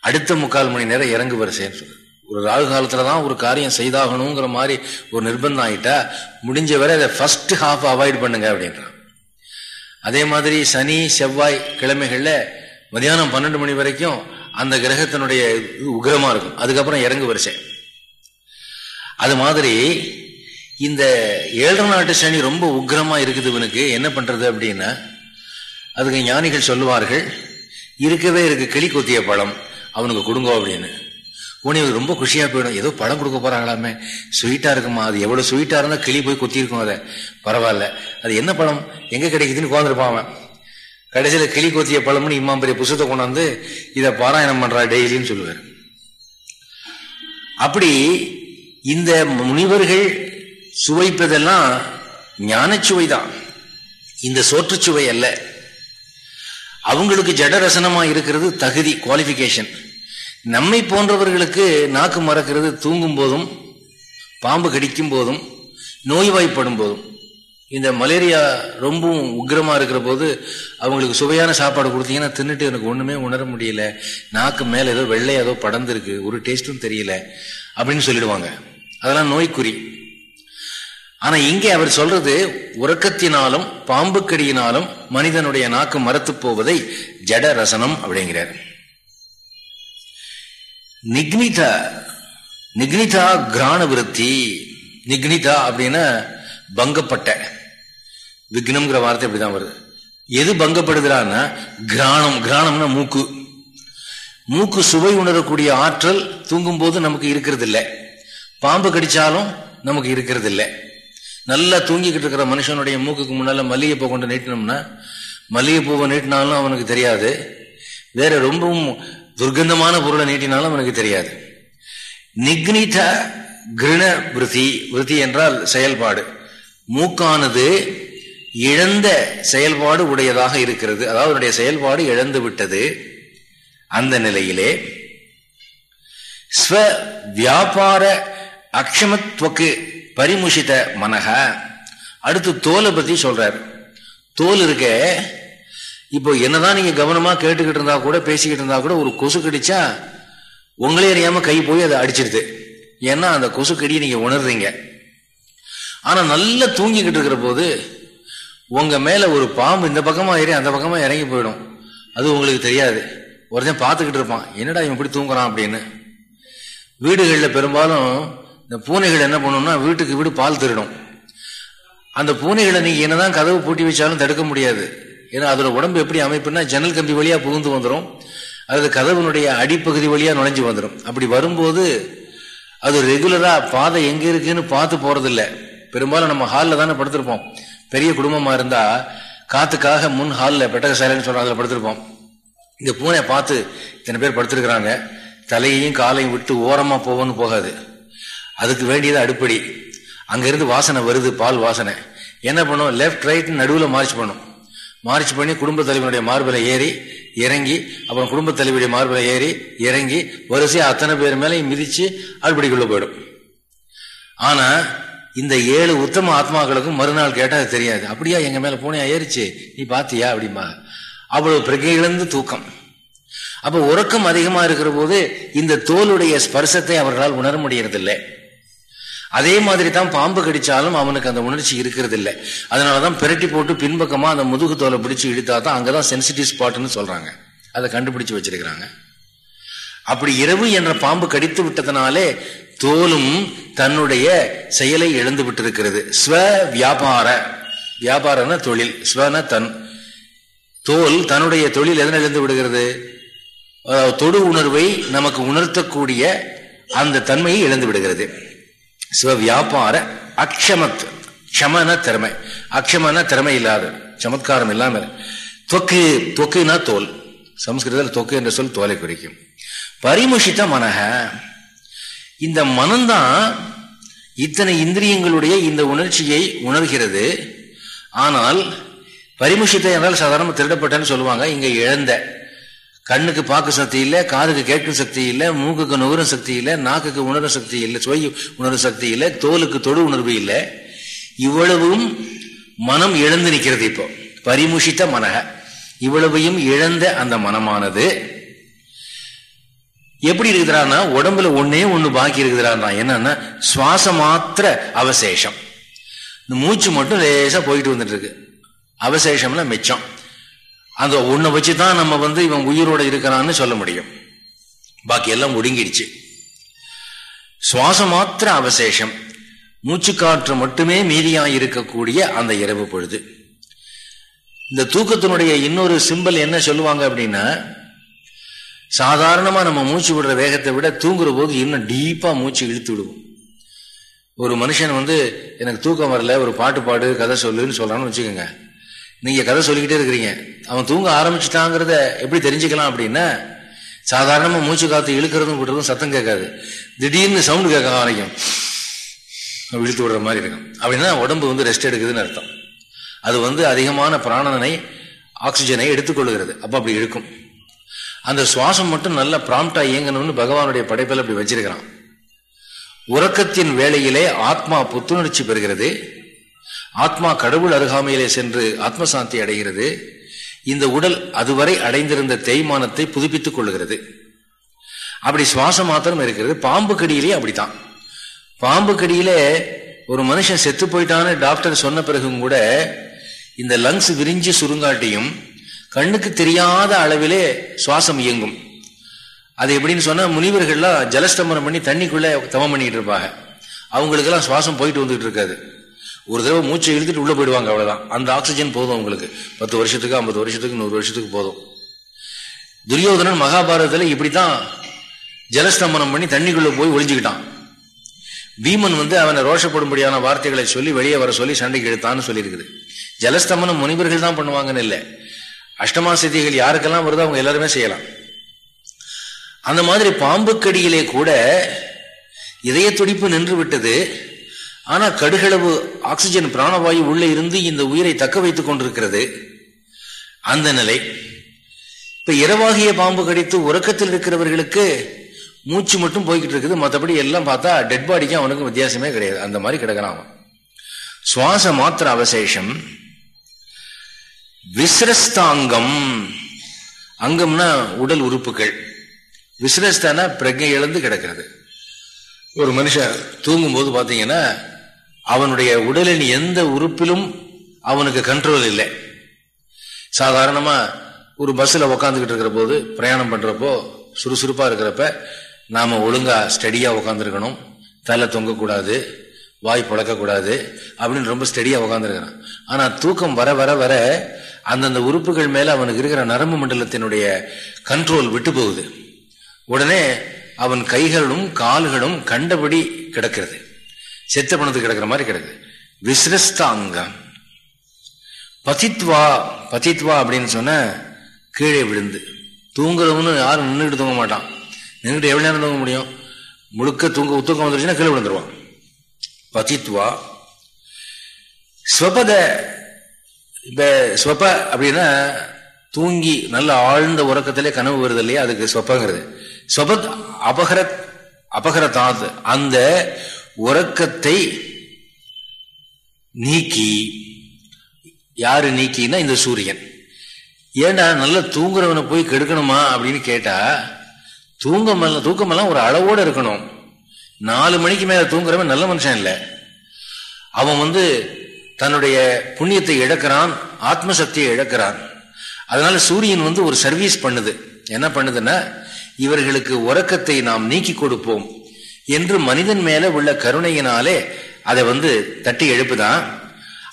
அடுத்த முக்கால் மணி நேரம் இறங்கு வரிசைன்னு சொல்லுது. ஒரு ராகு காலத்துல தான் ஒரு காரியம் செய்தாகணுங்கிற மாதிரி ஒரு நிர்பந்தம் ஆயிட்டா முடிஞ்ச வரை அதை ஃபர்ஸ்ட் ஹாஃப் அவாய்ட் பண்ணுங்க அப்படின்றான். அதே மாதிரி சனி செவ்வாய் கிழமைகள்ல மதியானம் பன்னெண்டு மணி வரைக்கும் அந்த கிரகத்தினுடைய உக்ரமா இருக்கும். அதுக்கப்புறம் இறங்கு வரிசை. அது மாதிரி இந்த ஏழரை நாட்டு சனி ரொம்ப உக்ரமா இருக்குது இவனுக்கு. என்ன பண்றது அப்படின்னா அதுக்கு ஞானிகள் சொல்லுவார்கள் இருக்கவே இருக்கு கிளி கொத்திய பழம் அவனுக்கு கொடுங்கோ அப்படின்னு. உனக்கு ரொம்ப குஷியா போயிடும். ஏதோ படம் கொடுக்க போறாங்களாமே. ஸ்வீட்டா இருக்குமா? அது எவ்வளவு ஸ்வீட்டா இருந்தா கிளி போய் கொத்திருக்கும் அதை. பரவாயில்ல. அது என்ன படம்? எங்க கிடைக்குதுன்னு குழந்திருப்பான் அவன். கடைசியில கிளி கொத்திய பழம்னு இம்மாம் பெரிய புத்தகத்தை கொண்டாந்து இதை பாராயணம் பண்றா டெய்லின்னு சொல்லுவார். அப்படி இந்த முனிவர்கள் சுவைப்பதெல்லாம் ஞானச்சுவை தான் இந்த சோற்றுச்சுவை அல்ல. அவங்களுக்கு ஜடரசனமா இருக்கிறது தகுதி குவாலிபிகேஷன் நம்மை போன்றவர்களுக்கு நாக்கு மறக்கிறது தூங்கும் போதும் பாம்பு கடிக்கும் போதும் நோய்வாய்ப்படும் போதும். இந்த மலேரியா ரொம்பவும் உக்ரமாக இருக்கிற போது அவங்களுக்கு சுவையான சாப்பாடு கொடுத்தீங்கன்னா தின்னுட்டு எனக்கு ஒன்றுமே உணர முடியல. நாக்கு மேலே ஏதோ வெள்ளை ஏதோ படர்ந்துருக்கு. ஒரு டேஸ்ட்டும் தெரியல அப்படின்னு சொல்லிடுவாங்க. அதெல்லாம் நோய்க்குறி. ஆனால் இங்கே அவர் சொல்றது உறக்கத்தினாலும் பாம்பு கடியினாலும் மனிதனுடைய நாக்கு மரத்து போவதை ஜட ரசனம் அப்படிங்கிறார். நிக்னிதா நிக்னிதா கிராண விருத்தி. நிக்னிதா அப்படின்னா பங்கப்பட்ட. விக்னம்ங்கிற வார்த்தை இப்படிதான் வருது. எது பங்கப்படுகிறான்னா கிராணம். கிராணம்னா மூக்கு. மூக்கு சுவை உணரக்கூடிய ஆற்றல் தூங்கும் போது நமக்கு இருக்கிறது இல்லை பாம்பு கடிச்சாலும் நமக்கு இருக்கிறது இல்லை நல்லா தூங்கிக்கிட்டு இருக்கிற மனுஷனுடைய மூக்குக்கு முன்னால மல்லிகைப்பூ கொண்டு நீட்டினோம்னா மல்லிகைப்பூவை நீட்டினாலும் அவனுக்கு தெரியாது. வேற ரொம்பவும் துர்கந்தமான பொருளை நீட்டினாலும் எனக்கு தெரியாது. நிக்னித கிருண விருத்தி விருத்தி என்றால் செயல்பாடு. மூக்கானது இழந்த செயல்பாடு உடையதாக இருக்கிறது. அதாவது உடைய செயல்பாடு இழந்து விட்டது. அந்த நிலையிலே ஸ்வ வியாபார அக்ஷமத்வக்கு பரிமுஷித மனக அடுத்து தோலை பத்தி சொல்றார். தோல் இருக்க இப்போ என்னதான் நீங்க கவனமா கேட்டுக்கிட்டு இருந்தா கூட பேசிக்கிட்டு இருந்தா கூட ஒரு கொசு கடிச்சா உங்களே அறியாம கை போய் அதை அடிச்சிருது. ஏன்னா அந்த கொசு கடியை நீங்க உணர்றீங்க. ஆனா நல்லா தூங்கிக்கிட்டு இருக்கிற போது உங்க மேல ஒரு பாம்பு இந்த பக்கமா ஏறி அந்த பக்கமா இறங்கி போயிடும். அது உங்களுக்கு தெரியாது. ஒருத்தன் பார்த்துக்கிட்டு இருப்பான். என்னடா இவன் இப்படி தூங்குறான் அப்படின்னு. வீடுகளில் பெரும்பாலும் இந்த பூனைகள் என்ன பண்ணும்னா வீட்டுக்கு வீடு பால் திருடும். அந்த பூனைகளை நீங்க என்னதான் கதவு பூட்டி வச்சாலும் தடுக்க முடியாது. ஏன்னா அதோட உடம்பு எப்படி அமைப்புன்னா ஜன்னல் கம்பி வழியா புகுந்து வந்துடும் அது கதவுனுடைய அடிப்பகுதி வழியா நுழைஞ்சு வந்துடும் அப்படி வரும்போது அது ரெகுலரா பாதை எங்க இருக்குன்னு பார்த்து போறதில்ல. பெரும்பாலும் நம்ம ஹாலில் தானே படுத்திருப்போம். பெரிய குடும்பமா இருந்தா காத்துக்காக முன் ஹாலில் பெட்டக சேலைன்னு சொல்றோம் அதில் படுத்திருப்போம். இந்த பூனை பார்த்து இத்தனை பேர் படுத்திருக்கிறாங்க. தலையையும் காலையும் விட்டு ஓரமா போவோன்னு போகாது. அதுக்கு வேண்டியது அடிப்படை. அங்கிருந்து வாசனை வருது பால் வாசனை. என்ன பண்ணும்? லெஃப்ட் ரைட் நடுவில் மார்ச் பண்ணும். மார்ச் பண்ணி குடும்ப தலைவனுடைய மார்பில் ஏறி இறங்கி அப்புறம் குடும்ப தலைவியுடைய மார்பில் ஏறி இறங்கி வரிசையா அத்தனை பேர் மேலேயும் மிதிச்சு அடுப்படிக்குள்ள போயிடும். ஆனா இந்த ஏழு உத்தம ஆத்மாக்களுக்கும் மறுநாள் கேட்டா அது தெரியாது. அப்படியா எங்க மேல பூனையா ஏறிச்சு? நீ பாத்தியா? அப்படிம்பா. அவ்வளவு பிரகையிலிருந்து தூக்கம். அப்ப உறக்கம் அதிகமா இருக்கிற போது இந்த தோலுடைய ஸ்பர்சத்தை அவர்களால் உணர முடியறதில்லை. அதே மாதிரி தான் பாம்பு கடிச்சாலும் அவனுக்கு அந்த உணர்ச்சி இருக்கிறது இல்லை அதனாலதான் பிரட்டி போட்டு பின்பக்கமா அந்த முதுகு தோலை பிடிச்சு இழுத்தா தான் அங்கதான் சென்சிட்டிவ் ஸ்பாட்னு சொல்றாங்க. அதை கண்டுபிடிச்சு வச்சிருக்கிறாங்க. அப்படி இரவு என்ற பாம்பு கடித்து விட்டதனாலே தோலும் தன்னுடைய செயலை இழந்து விட்டிருக்கிறது. ஸ்வ வியாபார வியாபாரம்னா தொழில் ஸ்வன தன். தோல் தன்னுடைய தொழில் எதனை இழந்து விடுகிறது? தொடு உணர்வை நமக்கு உணர்த்தக்கூடிய அந்த தன்மையை இழந்து விடுகிறது. சிவவியாபார அக்ஷமத் க்ஷமன திறமை. அக்ஷமன திறமை இல்லாத சமத்காரம் இல்லாமல் தொக்கு தொக்குனா தோல். சமஸ்கிருதத்தில் தொக்கு என்ற சொல் தோலை குறிக்கும். பரிமுஷித்த மனக இந்த மனம்தான் இத்தனை இந்திரியங்களுடைய இந்த உணர்ச்சியை உணர்கிறது. ஆனால் பரிமுஷித்த என்றால் சாதாரண திருடப்பட்டன்னு சொல்லுவாங்க இங்கே இழந்த. கண்ணுக்கு பார்க்க சக்தி இல்லை காதுக்கு கேட்கும் சக்தி இல்லை மூக்குக்கு நுகரும் சக்தி இல்லை நாக்குக்கு உணரும் சக்தி இல்லை சுவை உணரும் சக்தி இல்லை தோலுக்கு தொடு உணர்வு இல்லை. இவ்வளவும் மனம் இழந்து நிற்கிறது இப்போ. பரிமுஷித்த மனக. இவ்வளவையும் இழந்த அந்த மனமானது. எப்படி இருக்குதுறான்னா உடம்புல ஒன்னே ஒன்று பாக்கி இருக்குதுறான்னா என்னன்னா சுவாச மாத்திர அவசேஷம். இந்த மூச்சு மட்டும் லேசா போயிட்டு வந்துட்டு இருக்கு. அவசேஷம்னா மிச்சம். அந்த ஒன்றை வச்சு தான் நம்ம வந்து இவன் உயிரோட இருக்கிறான்னு சொல்ல முடியும். பாக்கி எல்லாம் ஒடுங்கிடுச்சு. சுவாசம் மாத்திர அவசேஷம். மூச்சு காற்று மட்டுமே மீதியாக இருக்கக்கூடிய அந்த இரவு பொழுது. இந்த தூக்கத்தினுடைய இன்னொரு சிம்பல் என்ன சொல்லுவாங்க அப்படின்னா சாதாரணமாக நம்ம மூச்சு விடுற வேகத்தை விட தூங்குற போது இன்னும் டீப்பாக மூச்சு இழுத்து விடுவோம். ஒரு மனுஷன் வந்து எனக்கு தூக்கம் வரல ஒரு பாட்டு பாடு கதை சொல்லுன்னு சொல்கிறான்னு வச்சுக்கோங்க. நீங்க கதை சொல்லிக்கிட்டே இருக்கிறீங்க. அவன் தூங்க ஆரம்பிச்சுட்டாங்கிறத எப்படி தெரிஞ்சுக்கலாம் அப்படின்னா சாதாரணமா மூச்சு காத்து இழுக்கிறதும் விடுறதும் சத்தம் கேட்காது. திடீர்னு சவுண்டு கேட்க ஆரம்பிக்கும். இழுத்து விடுற மாதிரி இருக்கும். அப்படின்னா உடம்பு வந்து ரெஸ்ட் எடுக்குதுன்னு அர்த்தம். அது வந்து அதிகமான பிராணனை ஆக்சிஜனை எடுத்துக்கொள்ளுகிறது. அப்ப அப்படி இழுக்கும். அந்த சுவாசம் மட்டும் நல்ல பிராம்டா இயங்கணும்னு பகவானுடைய படைப்பில் அப்படி வச்சிருக்கிறான். உறக்கத்தின் வேளையிலே ஆத்மா புத்துணர்ச்சி பெறுகிறது. ஆத்மா கடவுள் அருகாமையிலே சென்று ஆத்மசாந்தி அடைகிறது. இந்த உடல் அதுவரை அடைந்திருந்த தேய்மானத்தை புதுப்பித்துக் கொள்கிறது அப்படி சுவாசம் மாத்திரம் இருக்கிறது. பாம்பு கடியிலே அப்படித்தான். பாம்பு கடியிலே ஒரு மனுஷன் செத்து போயிட்டான்னு டாக்டர் சொன்ன பிறகும் கூட இந்த லங்ஸ் விரிஞ்சு சுருங்காட்டியும் கண்ணுக்கு தெரியாத அளவிலே சுவாசம் இயங்கும். அது எப்படின்னு சொன்னா முனிவர்கள்லாம் ஜலஸ்தம்பரம் பண்ணி தண்ணிக்குள்ள தவம் பண்ணிட்டு இருப்பாங்க. அவங்களுக்கெல்லாம் சுவாசம் போயிட்டு வந்துட்டு இருக்காது. ஒரு தடவை மூச்சை இழுத்துட்டு உள்ள போயிடுவாங்க அவ்வளவுதான். அந்த ஆக்சிஜன் போதும் அவங்களுக்கு. பத்து வருஷத்துக்கு ஐம்பது வருஷத்துக்கு நூறு வருஷத்துக்கு போதும். துரியோதனன் மகாபாரதத்துல இப்படித்தான் ஜலஸ்தம்பனம் பண்ணி தண்ணிக்குள்ள போய் ஒளிஞ்சுக்கிட்டான். பீமன் வந்து அவனை ரோஷப்படும்படியான வார்த்தைகளை சொல்லி வெளியே வர சொல்லி சண்டைக்கு எடுத்தான்னு சொல்லியிருக்குது. ஜலஸ்தமனம் முனிவர்கள் தான் பண்ணுவாங்கன்னு இல்லை. அஷ்டமா சித்திகள் யாருக்கெல்லாம் வருதோ அவங்க எல்லாருமே செய்யலாம். அந்த மாதிரி பாம்புக்கடியிலே கூட இதய துடிப்பு நின்று விட்டது. ஆனா கடுகளவு ஆக்சிஜன் பிராணவாயு உள்ளே இருந்து இந்த உயிரை தக்க வைத்துக் கொண்டிருக்கிறது. அந்த நிலை இப்ப இரவாகிய பாம்பு கடித்து உறக்கத்தில் இருக்கிறவர்களுக்கு மூச்சு மட்டும் போய்கிட்டு இருக்குது. மற்றபடி எல்லாம் பார்த்தா டெட் பாடிக்கு அவனுக்கு வித்தியாசமே கிடையாது. அந்த மாதிரி கிடக்கிறான் அவன். சுவாச மாத்திர அவசேஷம் விசிரஸ்தாங்கம் அங்கம்னா உடல் உறுப்புகள். விசிரஸ்தான பிரஜை இழந்து கிடக்கிறது. ஒரு மனுஷன் தூங்கும்போது பார்த்தீங்கன்னா அவனுடைய உடலின் எந்த உறுப்பிலும் அவனுக்கு கண்ட்ரோல் இல்லை. சாதாரணமாக ஒரு பஸ்ஸில் உக்காந்துக்கிட்டு இருக்கிற போது பிரயாணம் பண்ணுறப்போ சுறுசுறுப்பாக இருக்கிறப்ப நாம் ஒழுங்காக ஸ்டடியாக உக்காந்துருக்கணும். தலை தொங்கக்கூடாது வாய் பழக்கக்கூடாது அப்படின்னு ரொம்ப ஸ்டடியாக உக்காந்துருக்கிறான். ஆனால் தூக்கம் வர வர வர அந்தந்த உறுப்புகள் மேலே அவனுக்கு இருக்கிற நரம்பு மண்டலத்தினுடைய கண்ட்ரோல் விட்டு போகுது. உடனே அவன் கைகளும் கால்களும் கண்டபடி கிடக்கிறது. செத்த பணத்துக்கு கிடக்கிற மாதிரி கிடக்குது விசிரஸ்தாங்கம். பதித்வா பதித்வா அப்படின்னு சொன்ன கீழே விழுந்து. தூங்குறவனு யாரும் நின்றுட்டு தூங்க மாட்டான். நின்றுட்டு எவ்வளவு நேரம் தூங்க முடியும்? முழுக்க தூங்க உத்தூக்கம் வந்துருச்சுன்னா கீழே விழுந்துருவான். பதித்வா ஸ்வபத இப்போ ஸ்வப அப்படின்னா தூங்கி நல்ல ஆழ்ந்த உறக்கத்திலே கனவு வருது இல்லையா? அதுக்கு ஸ்வப்பங்கிறது சொபத் அபகரத் அபகரதாது. அந்த உறக்கத்தை நீக்கி யாரு நீக்கினா இந்த சூரியன். ஏண்டா நல்லா தூங்குறவனை போய் கெடுக்கணுமா அப்படின்னு கேட்டா தூங்கமெல்லாம் தூக்கமெல்லாம் ஒரு அளவோடு இருக்கணும். நாலு மணிக்கு மேலே தூங்குறவன் நல்ல மனுஷன் இல்லை. அவன் வந்து தன்னுடைய புண்ணியத்தை இழக்கிறான் ஆத்மசக்தியை இழக்கிறான். அதனால சூரியன் வந்து ஒரு சர்வீஸ் பண்ணுது. என்ன பண்ணுதுன்னா இவர்களுக்கு உறக்கத்தை நாம் நீக்கி கொடுப்போம் என்று மனிதன் மேல உள்ள கருணையினாலே அதை வந்து தட்டி எழுப்புதான்.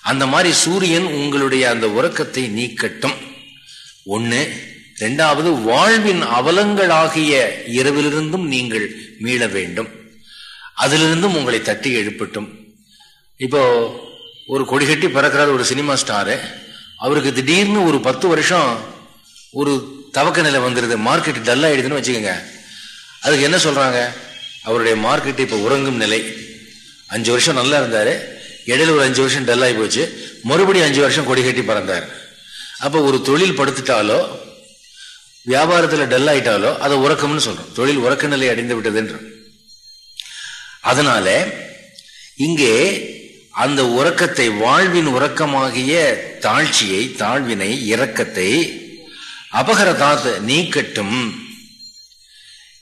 அந்த மாதிரி சூரியன் உங்களுடைய அந்த உறக்கத்தை நீக்கட்டும். ஒன்று ரெண்டாவது வாழ்வின் அவலங்களாகிய இரவிலிருந்தும் நீங்கள் மீள வேண்டும். அதிலிருந்தும் உங்களை தட்டி எழுப்பட்டும். இப்போ ஒரு கொடிகட்டி பறக்கிறார் ஒரு சினிமா ஸ்டாரு. அவருக்கு திடீர்னு ஒரு பத்து வருஷம் ஒரு தவக்க நிலை வந்துருது. மார்க்கெட் டல் ஆயிடுதுன்னு வச்சுக்கோங்க. அதுக்கு என்ன சொல்றாங்க? அவருடைய மார்க்கெட் இப்போ உறங்கும் நிலை. அஞ்சு வருஷம் நல்லா இருந்தாரு. இடையில ஒரு அஞ்சு வருஷம் டல் ஆகி போச்சு. மறுபடியும் அஞ்சு வருஷம் கொடி கட்டி பறந்தார். அப்போ ஒரு தொழில் படுத்துட்டாலோ வியாபாரத்தில் டல் ஆயிட்டாலோ அதை உறக்கம்னு சொல்றோம். தொழில் உறக்க நிலை அடைந்து விட்டதுன்ற அதனால இங்கே அந்த உறக்கத்தை வாழ்வின் உறக்கமாகிய தாழ்ச்சியை தாழ்வினை இரக்கத்தை அபகரதாத்தை நீக்கட்டும்.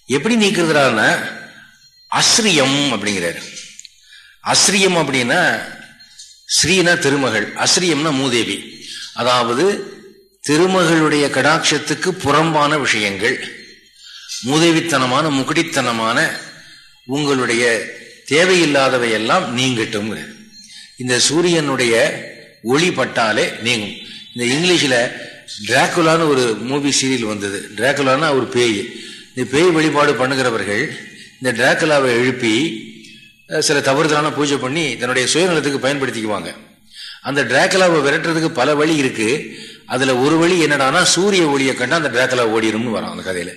எப்படி நீக்கிறதுனால அஸ்ரியம் அப்படிங்கிறார். அஸ்ரியம் அப்படின்னா ஸ்ரீனா திருமகள். அஸ்ரியம்னா மூதேவி. அதாவது திருமகளுடைய கடாட்சத்துக்கு புறம்பான விஷயங்கள். மூதேவித்தனமான முகடித்தனமான உங்களுடைய தேவையில்லாதவை எல்லாம் நீங்கட்டும். இந்த சூரியனுடைய ஒளி பட்டாலே நீங்கும். இந்த இங்கிலீஷில் டிராக்குலான்னு ஒரு மூவி சீரியல் வந்தது. டிராக்குலான்னா ஒரு பேய். இந்த பேய் வழிபாடு பண்ணுகிறவர்கள் இந்த டிராக்குலாவை எழுப்பி சில தவறுதலான பூஜை பண்ணி தன்னுடைய சுயநலத்துக்கு பயன்படுத்திக்குவாங்க. அந்த டிராக்குலாவை விரட்டுறதுக்கு பல வழி இருக்கு. அதுல ஒரு வழி என்னடானா சூரிய ஒளியை கண்டா அந்த டிராக்குலா ஓடிடும்னு வரும் அந்த கதையில.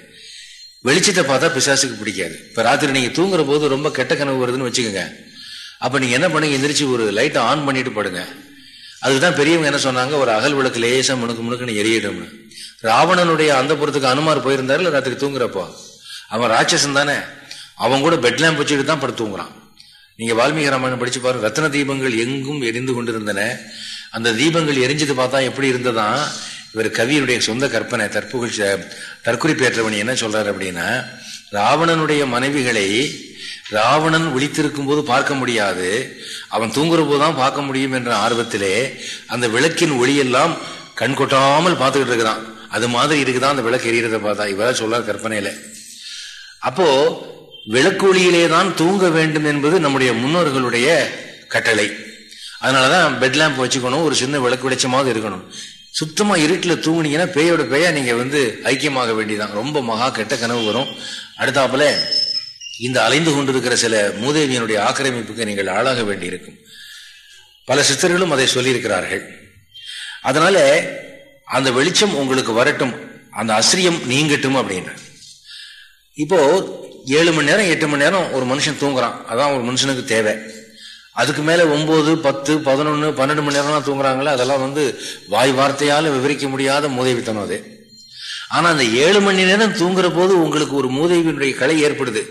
வெளிச்சத்தை பார்த்தா பிசாசுக்கு பிடிக்காது. இப்ப ராத்திரி நீங்க தூங்குற போது ரொம்ப கெட்ட கனவு வருதுன்னு வச்சுக்கோங்க. அப்ப நீங்க என்ன பண்ணுங்க எந்திரிச்சு ஒரு லைட்டை ஆன் பண்ணிட்டு படுங்க. அதுதான் பெரியவங்க என்ன சொன்னாங்க? ஒரு அகல் விளக்கு லேசா முணுக்கு முணுக்குன்னு எரியடும்னு ராவணனுடைய அந்த புறத்துக்கு அனுமார் போயிருந்தாரு இல்லை ராத்திரி தூங்குறப்போ? அவன் ராட்சசன் தானே. அவன் கூட பெட் லேம்ப் வச்சுட்டு தான் படுத்து தூங்குறான். நீங்க வால்மீகி ராமாயணம் படிச்சு பாருங்க. ரத்ன தீபங்கள் எங்கும் எரிந்து கொண்டிருந்தன. அந்த தீபங்கள் எரிஞ்சது பார்த்தா எப்படி இருந்ததா? இவர் கவியினுடைய சொந்த கற்பனை தற்புகழ் தற்குறிப்பேற்றவனி என்ன சொல்றாரு அப்படின்னா ராவணனுடைய மனைவிகளை ராவணன் ஒழித்திருக்கும் போது பார்க்க முடியாது. அவன் தூங்குற போதுதான் பார்க்க முடியும் என்ற ஆர்வத்திலே அந்த விளக்கின் ஒளியெல்லாம் கண் கொட்டாமல் பார்த்துக்கிட்டு இருக்கிறான். அது மாதிரி இருக்குதான் அந்த விளக்கு எரியறத பார்த்தா. இவரா சொல்ல கற்பனையில. அப்போ விளக்கு ஒளியிலே தான் தூங்க வேண்டும் என்பது நம்முடைய முன்னோர்களுடைய கட்டளை. அதனாலதான் பெட் லேம்ப் வச்சுக்கணும். ஒரு சின்ன விளக்கு வெளிச்சமாவது இருக்கணும். சுத்தமா இருட்டில் தூங்குனீங்கன்னா பேயோட பேயா நீங்க வந்து ஐக்கியமாக வேண்டியதான் ரொம்ப மகா கெட்ட கனவு வரும். அடுத்தாப்புல இந்த அலைந்து கொண்டிருக்கிற சில மூதேவியனுடைய ஆக்கிரமிப்புக்கு நீங்கள் ஆளாக வேண்டியிருக்கும். பல சித்தர்களும் அதை சொல்லியிருக்கிறார்கள். அதனால அந்த வெளிச்சம் உங்களுக்கு வரட்டும் அந்த அசிரியம் நீங்கட்டும் அப்படின்னு. இப்போ ஏழு மணி நேரம் எட்டு மணி நேரம் ஒரு மனுஷன் தூங்குறான். அதான் ஒரு மனுஷனுக்கு தேவை. அதுக்கு மேலே ஒம்பது பத்து பதினொன்று பன்னெண்டு மணி நேரம் தூங்குறாங்களே அதெல்லாம் வந்து வாய் வார்த்தையால் விவரிக்க முடியாத மூதேவித்தனம் அது. ஆனால் அந்த ஏழு மணி நேரம் தூங்குற போது உங்களுக்கு ஒரு மூதேவியினுடைய கலை ஏற்படுது.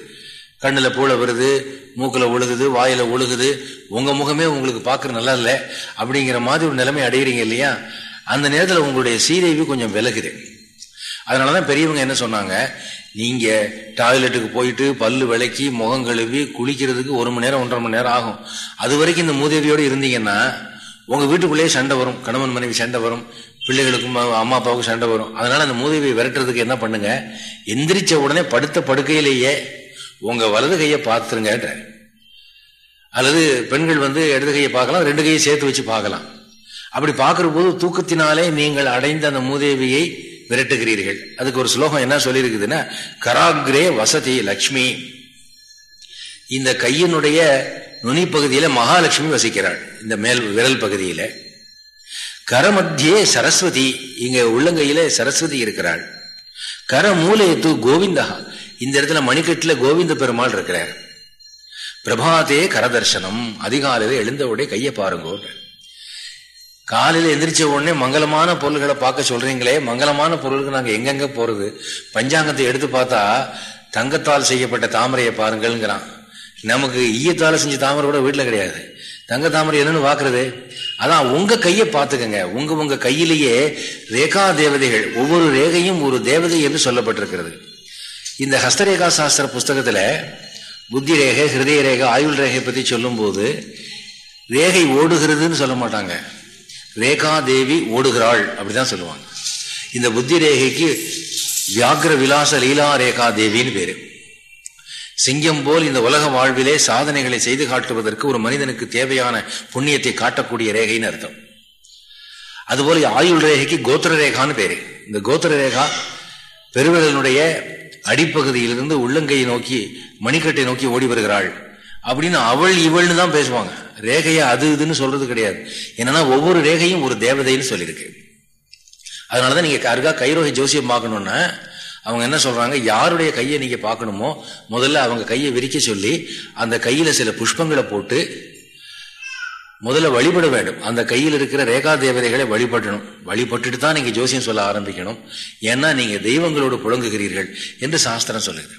கண்ணில் பூளை வருது மூக்கில் ஒழுகுது வாயில் ஒழுகுது உங்கள் முகமே உங்களுக்கு பார்க்குற நல்லா இல்லை அப்படிங்கிற மாதிரி ஒரு நிலைமை அடையிறீங்க இல்லையா? அந்த நேரத்தில் உங்களுடைய சீதைவு கொஞ்சம் விலகுது. அதனாலதான் பெரியவங்க என்ன சொன்னாங்க? நீங்கள் டாய்லெட்டுக்கு போயிட்டு பல்லு விளக்கி முகம் கழுவி குளிக்கிறதுக்கு ஒரு மணி நேரம் ஒன்றரை மணி நேரம் ஆகும். அது வரைக்கும் இந்த மூதேவியோடு இருந்தீங்கன்னா உங்கள் வீட்டுக்குள்ளேயே சண்டை வரும். கணவன் மனைவி சண்டை வரும். பிள்ளைகளுக்கும் அம்மா அப்பாவுக்கும் சண்டை வரும். அதனால அந்த மூதேவியை விரட்டுறதுக்கு என்ன பண்ணுங்க? எந்திரிச்ச உடனே படுத்த படுக்கையிலேயே உங்க வலது கையை பார்த்துருங்க அல்லது பெண்கள் வந்து இடது கையை பார்க்கலாம் ரெண்டு கையை சேர்த்து வச்சு பார்க்கலாம். அப்படி பார்க்கிற போது தூக்கத்தினாலே நீங்கள் அடைந்த அந்த மூதேவியை விரட்டுகிறீர்கள். அதுக்கு ஒரு ஸ்லோகம் என்ன சொல்லியிருக்குதுன்னா கராக்ரே வசதி லக்ஷ்மி. இந்த கையினுடைய நுனி பகுதியில மகாலட்சுமி வசிக்கிறாள் இந்த மேல் விரல் பகுதியில. கரமத்தியே சரஸ்வதி இங்க உள்ளங்கையில சரஸ்வதி இருக்கிறாள். கர மூலையத்து கோவிந்தா இந்த இடத்துல மணிக்கட்டுல கோவிந்த பெருமாள் இருக்கிறார். பிரபாதே கரதர்சனம் அதிகாலையில் எழுந்தவுடைய கையை பாருங்க. காலையில் எந்திரிச்ச உடனே மங்களமான பொருள்களை பார்க்க சொல்றீங்களே. மங்களமான பொருளுக்கு நாங்க எங்கெங்க போறது? பஞ்சாங்கத்தை எடுத்து பார்த்தா தங்கத்தால் செய்யப்பட்ட தாமரையை பாருங்கள்ங்கிறான். நமக்கு ஈயத்தால செஞ்ச தாமரை கூட வீட்டுல கிடையாது. தங்க தாமரை என்னன்னு பாக்குறது அதான் உங்க கையை பார்த்துக்கங்க. உங்க உங்க கையிலேயே ரேகா தேவதைகள் ஒவ்வொரு ரேகையும் ஒரு தேவதை என்று சொல்லப்பட்டிருக்கிறது. இந்த ஹஸ்தரேகா சாஸ்திர புஸ்தகத்தில் புத்தி ரேகை ஹிருதய ரேகை ஆயுள் ரேகை பற்றி சொல்லும்போது ரேகை ஓடுகிறதுன்னு சொல்ல மாட்டாங்க. ரேகா தேவி ஓடுகிறாள் அப்படிதான் சொல்லுவாங்க. இந்த புத்தி ரேகைக்கு வியாகர விலாச லீலா ரேகா தேவின்னு பேரு. சிங்கம் போல் இந்த உலக வாழ்விலே சாதனைகளை செய்து காட்டுவதற்கு ஒரு மனிதனுக்கு தேவையான புண்ணியத்தை காட்டக்கூடிய ரேகைன்னு அர்த்தம். அதுபோல ஆயுள் ரேகைக்கு கோத்திர ரேகான்னு பேரு. இந்த கோத்திர ரேகா பெருவர்களுடைய அடிப்பகுதியிலிருந்து உள்ளங்கையை நோக்கி மணிக்கட்டை நோக்கி ஓடி வருகிறாள். அப்படின்னு அவள் இவள்னு தான் பேசுவாங்க. ரேகையை அது இதுன்னு சொல்றது கிடையாது. என்னன்னா ஒவ்வொரு ரேகையும் ஒரு தேவதைன்னு சொல்லியிருக்கு. அதனாலதான் நீங்க அருகா கைரோகி ஜோசியம் பார்க்கணும்னா அவங்க என்ன சொல்றாங்க? யாருடைய கையை நீங்க பார்க்கணுமோ முதல்ல அவங்க கையை விரிக்க சொல்லி அந்த கையில சில புஷ்பங்களை போட்டு முதல்ல வழிபட வேண்டும். அந்த கையில் இருக்கிற ரேகா தேவதைகளை வழிபடணும். வழிபட்டுட்டு தான் நீங்க ஜோசியம் சொல்ல ஆரம்பிக்கணும். ஏன்னா நீங்க தெய்வங்களோடு புழங்குகிறீர்கள் என்று சாஸ்திரம் சொல்லுது.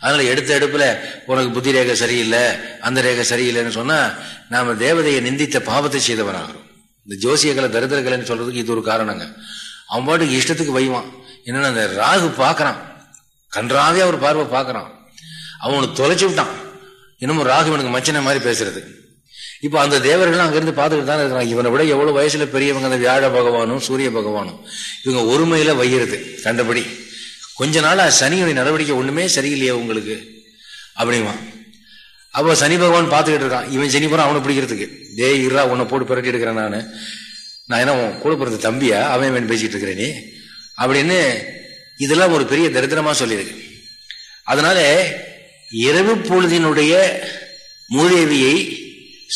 அதனால எடுத்த எடுப்புல உனக்கு புத்தி ரேகை சரியில்லை அந்த ரேகை சரியில்லைன்னு சொன்னா நாம தேவதையை நிந்தித்த பாவத்தை செய்தவனாகிறோம். இந்த ஜோசியங்களை தரித்திரக்கலைன்னு சொல்றதுக்கு இது ஒரு காரணங்க. அவன் பாட்டுக்கு இஷ்டத்துக்கு வைவான். என்னன்னா அந்த ராகு பார்க்கறான். கன்றாவே அவர் பார்வை பார்க்குறான். அவனுக்கு தொலைச்சு விட்டான். இன்னமும் ராகு எனக்கு மச்சனை மாதிரி பேசுறது. இப்போ அந்த தேவர்கள் அங்கிருந்து பார்த்துக்கிட்டு தான் இருக்கிறாங்க. இவனை விட எவ்வளவு வயசுல பெரியவங்க அந்த வியாழ பகவானும் சூரிய பகவானும். இவங்க ஒருமையில வையிறது கண்டபடி. கொஞ்ச நாளா சனியுடைய நடவடிக்கை ஒண்ணுமே சரியில்லையே உங்களுக்கு அப்படிமா அப்போ சனி பகவான் பார்த்துக்கிட்டு இருக்கான். இவன் சனி போறான் அவனை பிடிக்கிறதுக்கு. தே இருறா உன்னை போட்டு பிறட்டி எடுக்கிறேன் நான். நான் என்ன கூட பிறந்த தம்பியா? அவன் இவன் பேசிட்டு இருக்கிறேன் நீ. அப்படின்னு இதெல்லாம் ஒரு பெரிய தரித்திரமா சொல்லியிருக்கு. அதனால இரவு பொழுதினுடைய மூதேவியை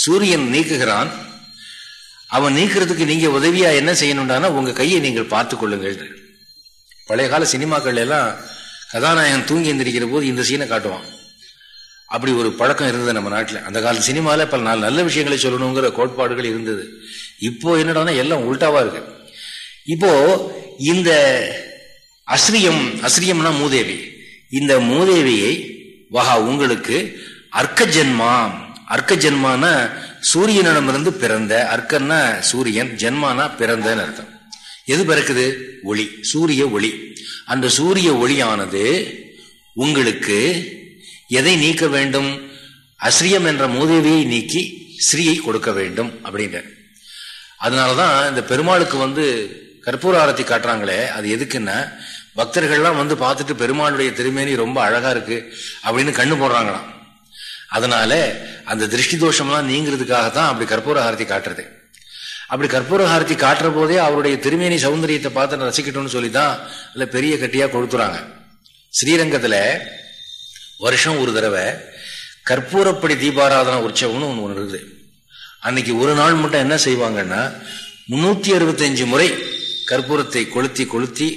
சூரியன் நீக்குகிறான். அவன் நீக்கிறதுக்கு நீங்க உதவியா என்ன செய்யணும்டானா உங்க கையை நீங்கள் பார்த்து கொள்ளுங்கள். பழைய கால சினிமாக்கள் எல்லாம் கதாநாயகன் தூங்கி எந்திரிக்கிற போது இந்த சீனை காட்டுவான். அப்படி ஒரு பழக்கம் இருந்தது நம்ம நாட்டில். அந்த காலத்து சினிமாவில் பல நாலு நல்ல விஷயங்களை சொல்லணுங்கிற கோட்பாடுகள் இருந்தது. இப்போ என்னடானா எல்லாம் உல்டாவா இருக்கு. இப்போ இந்த அஸ்ரியம் அஸ்ரியம்னா மூதேவி. இந்த மூதேவியை வகா உங்களுக்கு அர்க்க ஜென்மாம் அர்க்க ஜென்மானா சூரியனிடமிருந்து பிறந்த அர்க்கன்னா சூரியன் ஜென்மானா பிறந்தன்னு அர்த்தம். எது பிறக்குது? ஒளி சூரிய ஒளி. அந்த சூரிய ஒளியானது உங்களுக்கு எதை நீக்க வேண்டும்? அஸ்ரியம் என்ற மூதேவியை நீக்கி ஸ்ரீயை கொடுக்க வேண்டும் அப்படின்ற அதனாலதான் இந்த பெருமாளுக்கு வந்து கற்பூர ஆரத்தி காட்டுறாங்களே அது எதுக்குன்னா பக்தர்கள்லாம் வந்து பார்த்துட்டு பெருமாளுடைய திருமேனி ரொம்ப அழகா இருக்கு அப்படின்னு கண்ணு போடுறாங்களாம். அதனால அந்த திருஷ்டி தோஷம்லாம் நீங்கிறதுக்காகத்தான் அப்படி கற்பூர ஆரத்தி காட்டுறது. அப்படி கற்பூர ஆரத்தி காட்டுற போதே அவருடைய திருமேனி சௌந்தரியத்தை பார்த்து ரசிக்கட்டும்னு சொல்லி தான் இல்லை பெரிய கட்டியாக கொடுத்துறாங்க ஸ்ரீரங்கத்தில் வருஷம் ஒரு தடவை கற்பூரப்படி தீபாராதனா உற்சவம்னு ஒன்று ஒன்று இருக்குது. அன்னைக்கு ஒரு நாள் மட்டும் என்ன செய்வாங்கன்னா முந்நூற்றி அறுபத்தஞ்சு முறை கற்பூரத்தை கொளுத்தி கொளுத்தி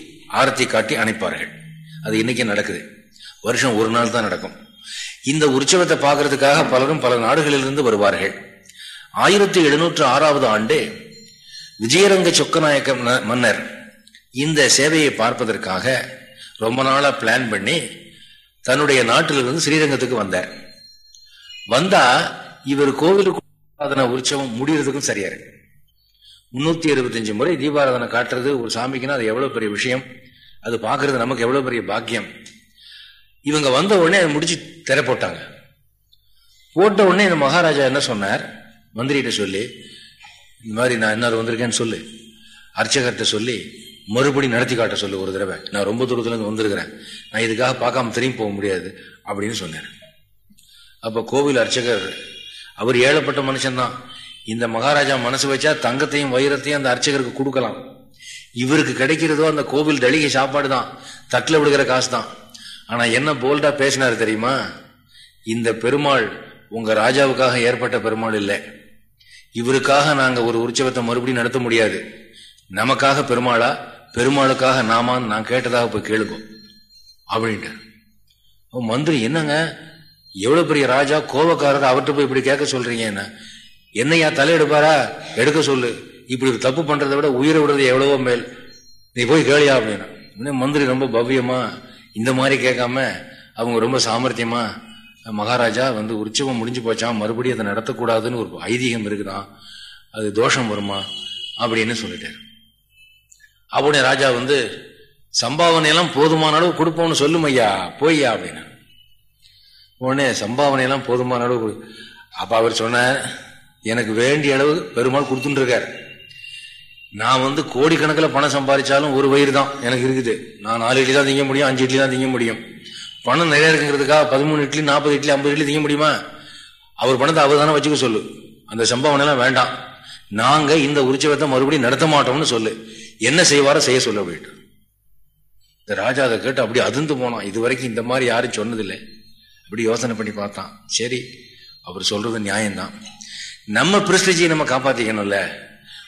ஆரத்தி காட்டி அணைப்பார்கள். அது இன்னைக்கு நடக்குது. வருஷம் ஒரு நாள் தான் நடக்கும். இந்த உற்சவத்தை பார்க்கறதுக்காக பலரும் பல நாடுகளிலிருந்து வருவார்கள். ஆயிரத்தி எழுநூற்று ஆறாவது ஆண்டு விஜயரங்க சொக்கநாயக்க மன்னர் இந்த சேவையை பார்ப்பதற்காக ரொம்ப நாளாக பிளான் பண்ணி தன்னுடைய நாட்டிலிருந்து ஸ்ரீரங்கத்துக்கு வந்தார். வந்தா இவர் கோவிலுக்கு உற்சவம் முடிகிறதுக்கும் சரியா இருக்கு முன்னூத்தி அறுபத்தஞ்சு முறை தீபாராதனை காட்டுறது ஒரு சாமிக்குன்னா அது எவ்வளவு பெரிய விஷயம்? அது பாக்குறது நமக்கு எவ்வளவு பெரிய பாக்கியம்? இவங்க வந்த உடனே அதை முடிச்சு திரை போட்டாங்க. போட்ட உடனே இந்த மகாராஜா என்ன சொன்னார்? மந்திரிகிட்ட சொல்லி. இந்த மாதிரி நான் என்ன வந்திருக்கேன்னு சொல்லு. அர்ச்சகர்கிட்ட சொல்லி மறுபடி நடத்தி காட்ட சொல்லு ஒரு தடவை. நான் ரொம்ப தூரத்துல இருந்து வந்திருக்கிறேன். நான் இதுக்காக பார்க்காம திரும்பி போக முடியாது அப்படின்னு சொன்னார். அப்ப கோவில் அர்ச்சகர் அவர் ஏழப்பட்ட மனுஷன்தான். இந்த மகாராஜா மனசு வச்சா தங்கத்தையும் வைரத்தையும் அந்த அர்ச்சகருக்கு கொடுக்கலாம். இவருக்கு கிடைக்கிறதோ அந்த கோவில் தளிகை சாப்பாடு தான் தட்டில் விடுகிற காசு தான் ஆனா என்ன போல்டா பேசினாரு தெரியுமா? இந்த பெருமாள் உங்க ராஜாவுக்காக ஏற்பட்ட பெருமாள் இல்லை. இவருக்காக நாங்க ஒரு உற்சவத்தை மறுபடியும் நடத்த முடியாது. நமக்காக பெருமாளா பெருமாளுக்காக நாமான்னு நான் கேட்டதாக போய் கேளுங்க. அப்படின்ட்டு மந்திரி என்னங்க? எவ்வளவு பெரிய ராஜா கோவக்காரர் அவர்கிட்ட போய் இப்படி கேட்க சொல்றீங்க என்ன? என்னையா தலையெடுப்பாரா? எடுக்க சொல்லு. இப்படி தப்பு பண்றதை விட உயிரை விடுறது எவ்வளவோ மேல். நீ போய் கேளியா அப்படின்னு. மந்திரி ரொம்ப பவ்யமா இந்த மாதிரி கேட்காம அவங்க ரொம்ப சாமர்த்தியமா மகாராஜா வந்து உற்சவம் முடிஞ்சு போச்சா மறுபடியும் அதை நடத்தக்கூடாதுன்னு ஒரு ஐதீகம் இருக்குதான் அது தோஷம் வருமா? அப்படின்னு சொல்லிட்டாரு. அப்படியே ராஜா வந்து சம்பாவனையெல்லாம் போதுமான அளவு கொடுப்போம்னு சொல்லும் ஐயா போய்யா அப்படின்னு உடனே சம்பாவனையெல்லாம் போதுமான அளவு அப்ப அவர் சொன்ன எனக்கு வேண்டிய அளவு பெருமாள் கொடுத்துட்டு இருக்காரு நான் வந்து கோடிக்கணக்கில் பணம் சம்பாதிச்சாலும் ஒரு வயிறு தான் எனக்கு இருக்குது. நான் நாலு இட்லி தான் திங்க முடியும் அஞ்சு இட்லி தான் திங்க முடியும். பணம் நிறைய இருக்குங்கிறதுக்காக பதிமூணு இட்லி நாற்பது இட்லி ஐம்பது இட்லி திங்க முடியுமா? அவர் பணத்தை அவர் தானே வச்சுக்க சொல்லு. அந்த சம்பவனெல்லாம் வேண்டாம். நாங்க இந்த உற்சவத்தை மறுபடியும் நடத்த மாட்டோம்னு சொல்லு. என்ன செய்வாரோ செய்ய சொல்ல போயிட்டு இந்த ராஜா அதை கேட்டு அப்படி அதிர்ந்து போனான். இது வரைக்கும் இந்த மாதிரி யாரும் சொன்னதில்லை. அப்படி யோசனை பண்ணி பார்த்தான். சரி அவர் சொல்றது நியாயம்தான். நம்ம பிரிஸ்டிஜியை நம்ம காப்பாத்திக்கணும்ல.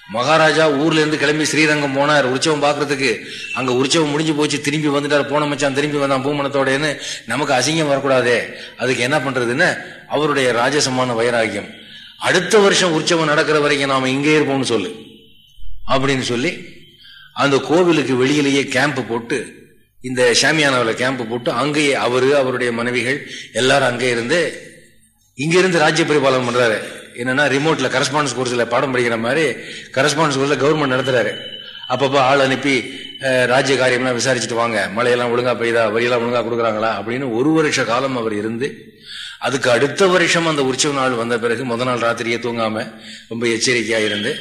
மகாராஜா ஊர்ல இருந்து கிளம்பி ஸ்ரீரங்கம் போனார். உற்சவம் பாக்குறதுக்கு அங்க உற்சவம் முடிஞ்சு போச்சு. திரும்பி வந்துட்டார். போன மச்சான் திரும்பி வந்தான் பூமணத்தோடன்னு நமக்கு அசிங்கம் வரக்கூடாதே. அதுக்கு என்ன பண்றதுன்னு அவருடைய ராஜசமான வைராகியம். அடுத்த வருஷம் உற்சவம் நடக்கிற வரைக்கும் நாம இங்கே இருப்போம்னு சொல்லு. அப்படின்னு சொல்லி அந்த கோவிலுக்கு வெளியிலேயே கேம்ப் போட்டு இந்த ஷாமியானாவில் கேம்ப் போட்டு அங்கேயே அவரு அவருடைய மனைவிகள் எல்லாரும் அங்கே இருந்து இங்கிருந்து ராஜ்ய பரிபாலனம் பண்றாரு. என்னன்னா ரிமோட்ல கரஸ்பாண்டன்ஸ் கோர்ஸ்ல பாடம் படிக்கிற மாதிரி கரஸ்பாண்டன்ஸ் கோர்ஸ்ல கவர்மெண்ட் நடத்துறாரு. அப்பப்போ ஆள் அனுப்பி ராஜ்ய காரியம்லாம் விசாரிச்சுட்டு வாங்க. மழையெல்லாம் ஒழுங்கா பெய்தா வரியெல்லாம் ஒழுங்கா கொடுக்குறாங்களா அப்படின்னு ஒரு வருஷ காலம் அவர் இருந்து அதுக்கு அடுத்த வருஷம் அந்த உற்சவ நாள் வந்த பிறகு முத நாள் ராத்திரியே தூங்காம ரொம்ப எச்சரிக்கையா இருந்து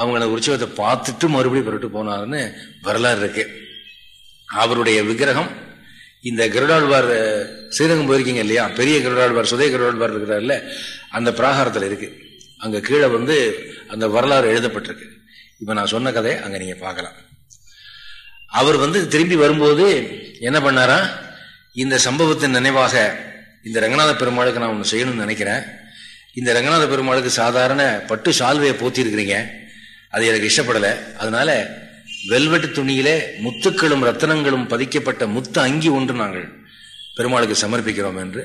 அவங்க அந்த உற்சவத்தை பார்த்துட்டு மறுபடியும் புரட்டு போனாருன்னு வரலாறு இருக்கு. அவருடைய விக்கிரகம் இந்த கருடாழ்வார் ஸ்ரீரங்கம் போயிருக்கீங்க இல்லையா? பெரிய கருடாழ்வார் சுதய கருடாழ்வார் இருக்கிறார்ல அந்த பிராகாரத்தில் இருக்கு. அங்கே கீழே வந்து அந்த வரலாறு எழுதப்பட்டிருக்கு. இப்போ நான் சொன்ன கதை அங்கே நீங்கள் பார்க்கலாம். அவர் வந்து திரும்பி வரும்போது என்ன பண்ணாரா? இந்த சம்பவத்தின் நினைவாக இந்த ரங்கநாத பெருமாளுக்கு நான் ஒன்று செய்யணும்னு நினைக்கிறேன். இந்த ரங்கநாத பெருமாளுக்கு சாதாரண பட்டு சால்வையை போத்தி இருக்கிறீங்க அது எனக்கு இஷ்டப்படலை. அதனால வெல்வெட்டு துணியிலே முத்துக்களும் ரத்தனங்களும் பதிக்கப்பட்ட முத்து அங்கி ஒன்று நாங்கள் பெருமாளுக்கு சமர்ப்பிக்கிறோம் என்று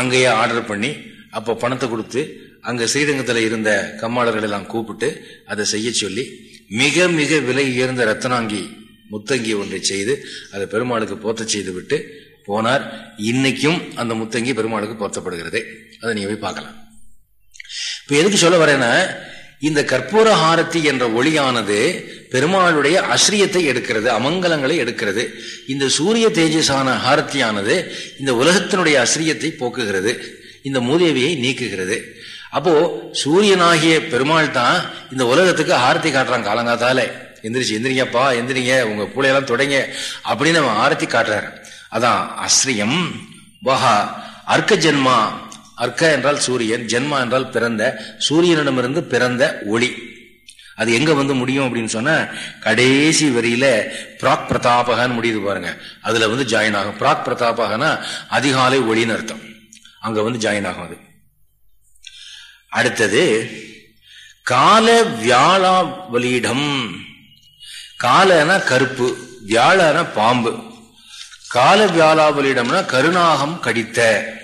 அங்கேயே ஆர்டர் பண்ணி அப்போ பணத்தை கொடுத்து அங்கே ஸ்ரீரங்கத்தில் இருந்த கம்மாளர்கள் எல்லாம் கூப்பிட்டு அதை செய்ய சொல்லி மிக மிக விலை உயர்ந்த ரத்தனாங்கி முத்தங்கி ஒன்றை செய்து அதை பெருமாளுக்கு போத்த செய்து விட்டு போனார். இன்னைக்கும் அந்த முத்தங்கி பெருமாளுக்கு போத்தப்படுகிறது. அதை நீங்க போய் பார்க்கலாம். இப்போ எதுக்கு சொல்ல வரேன்னா இந்த கற்பூர ஹாரத்தி என்ற ஒளியானது பெருமாளுடைய அஸ்ரியத்தை எடுக்கிறது அமங்கலங்களை எடுக்கிறது. இந்த சூரிய தேஜஸான ஹாரத்தியானது இந்த உலகத்தினுடைய அஸ்ரியத்தை போக்குகிறது இந்த மூதேவியை நீக்குகிறது. அப்போ சூரியனாகிய பெருமாள் தான் இந்த உலகத்துக்கு ஆரத்தி காட்டுறான் காலங்காத்தால. எந்திரிச்சு எந்திரிங்கப்பா எந்திரிங்க உங்க பூளையெல்லாம் தொடங்க அப்படின்னு அவன் ஆரத்தி காட்டுறாரு. அதான் அஸ்ரியம் வஹா அர்க்க ஜென்மா அர்க்க என்றால் சூரியன் ஜென்மா என்றால் பிறந்த சூரியனிடமிருந்து பிறந்த ஒளி. அது எங்க வந்து முடியும் அப்படின்னு சொன்னா கடைசி வரியில பிராக் பிரதாபகன்னு முடியுது பாருங்க. அதுல வந்து ஜாயின் ஆகும். பிராக் பிரதாபகனா அதிகாலை ஒளின்னு அர்த்தம். அங்க வந்து ஜாயின் ஆகும் அது. அடுத்தது கால வியாழாவலியிடம் காலனா கருப்பு வியாழனா பாம்பு. கால வியாழாவலியிடம்னா கருணாகம் கடித்த.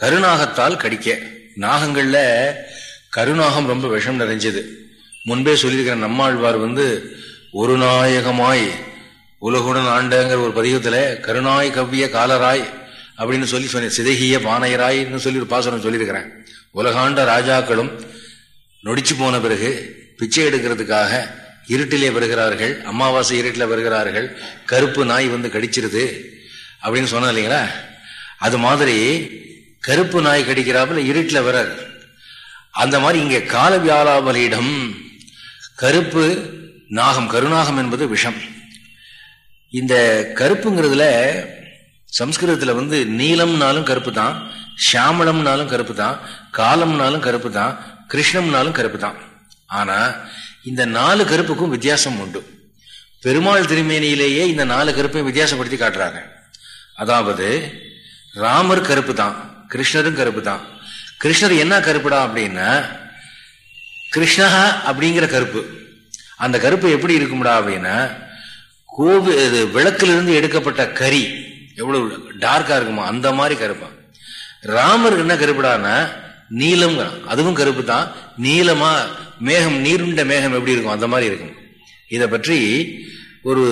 கருநாகத்தால் கடிக்க. நாகங்கள்ல கருநாகம் ரொம்ப விஷம் நிறைஞ்சது. முன்பே சொல்லியிருக்கிற நம்மாழ்வார் வந்து ஒரு நாயகமாய் உலகுடன் ஆண்டங்கிற ஒரு பதிகத்துல கருணாய் கவ்விய காலராய் அப்படின்னு சொல்லி சொன்னேன் சிதகிய பானையராய்னு சொல்லி ஒரு பாசனம் சொல்லியிருக்கிறேன். உலகாண்ட ராஜாக்களும் நொடிச்சு போன பிறகு பிச்சை எடுக்கிறதுக்காக இருட்டிலே வருகிறார்கள் அமாவாசை இருட்டில் வருகிறார்கள் கருப்பு நாய் வந்து கடிச்சிருது அப்படின்னு சொன்ன இல்லைங்களா? அது மாதிரி கருப்பு நாய் கடிக்கிறாப்புல இருட்டில் வராது அந்த மாதிரி இங்கே கால வியாழாவலியிடம் கருப்பு நாகம் கருநாகம் என்பது விஷம். இந்த கருப்புங்கிறதுல சம்ஸ்கிருதத்தில் வந்து நீலம்னாலும் கருப்பு தான் ஷியாமளம்னாலும் கருப்பு தான் காலம்னாலும் கருப்பு தான் கிருஷ்ணம்னாலும் கருப்பு தான் ஆனால் இந்த நாலு கருப்புக்கும் வித்தியாசம் உண்டு. பெருமாள் திருமேனியிலேயே இந்த நாலு கருப்பையும் வித்தியாசப்படுத்தி காட்டுறாங்க. அதாவது ராமர் கருப்பு தான் கிருஷ்ணரும் கருப்பு தான் கிருஷ்ணர் என்ன கருப்புடா அப்படின்னா கிருஷ்ணா அப்படிங்கிற கருப்பு. அந்த கருப்பு எப்படி இருக்கும்டா அப்படின்னா கோவி விளக்கிலிருந்து எடுக்கப்பட்ட கறி எவ்வளவு டார்க்கா இருக்குமா அந்த மாதிரி கருப்பான் ராமர் என்ன கருப்புடான்னா நீலம் அதுவும் கருப்பு தான் நீளமா மேகம் நீருண்ட மேகம் எப்படி இருக்கும் அந்த மாதிரி இருக்கும். இதை பற்றி ஒரு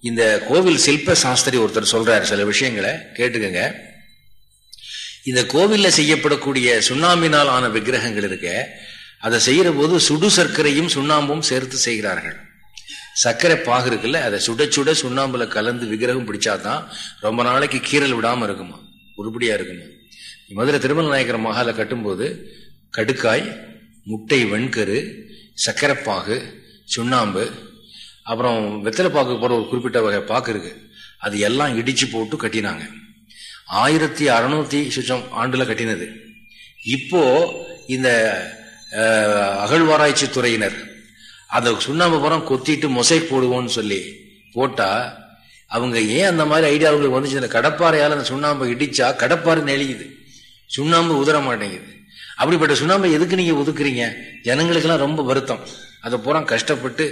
இந்த கோவில் சில்ப சாஸ்திரி ஒருத்தர் சொல்றாரு சில விஷயங்களை கேட்டுக்கங்க. இந்த கோவிலில் செய்யப்படக்கூடிய சுண்ணாம்பினால் ஆன விக்கிரகங்கள் இருக்க அதை செய்கிற போது சுடு சர்க்கரையும் சுண்ணாம்பும் சேர்த்து செய்கிறார்கள். சர்க்கரை பாகு இருக்குல்ல அதை சுட சுட சுண்ணாம்புல கலந்து விக்கிரகம் பிடிச்சாதான் ரொம்ப நாளைக்கு கீரல் விடாமல் இருக்குமா? உருப்படியா இருக்குமா? மதுரை திருமல நாயக்கர் மகால கட்டும்போது கடுக்காய் முட்டை வெண்கரு சக்கரைப்பாகு சுண்ணாம்பு அப்புறம் வெத்தலை பாக்கு போகிற ஒரு குறிப்பிட்ட வகை பாக்கு இருக்கு. அது எல்லாம் இடிச்சு போட்டு கட்டினாங்க. ஆயிரத்தி அறுநூத்தி சுச்சம் ஆண்டுல கட்டினது. இப்போ இந்த அகழ்வாராய்ச்சி துறையினர் அந்த சுண்ணாம்பு புறம் கொத்திட்டு மொசைக் போடுவோம்னு சொல்லி போட்டா அவங்க ஏன் அந்த மாதிரி ஐடியா அவங்களுக்கு வந்துச்சு? இந்த கடப்பாறையால் அந்த சுண்ணாம்பை இடிச்சா கடப்பாறை நெளியுது. சுண்ணாம்பு உதற மாட்டேங்குது. அப்படிப்பட்ட சுண்ணாம்பை எதுக்கு நீங்க ஒதுக்குறீங்க ஜனங்களுக்கெல்லாம் ரொம்ப வருத்தம். அதை பூரா கஷ்டப்பட்டு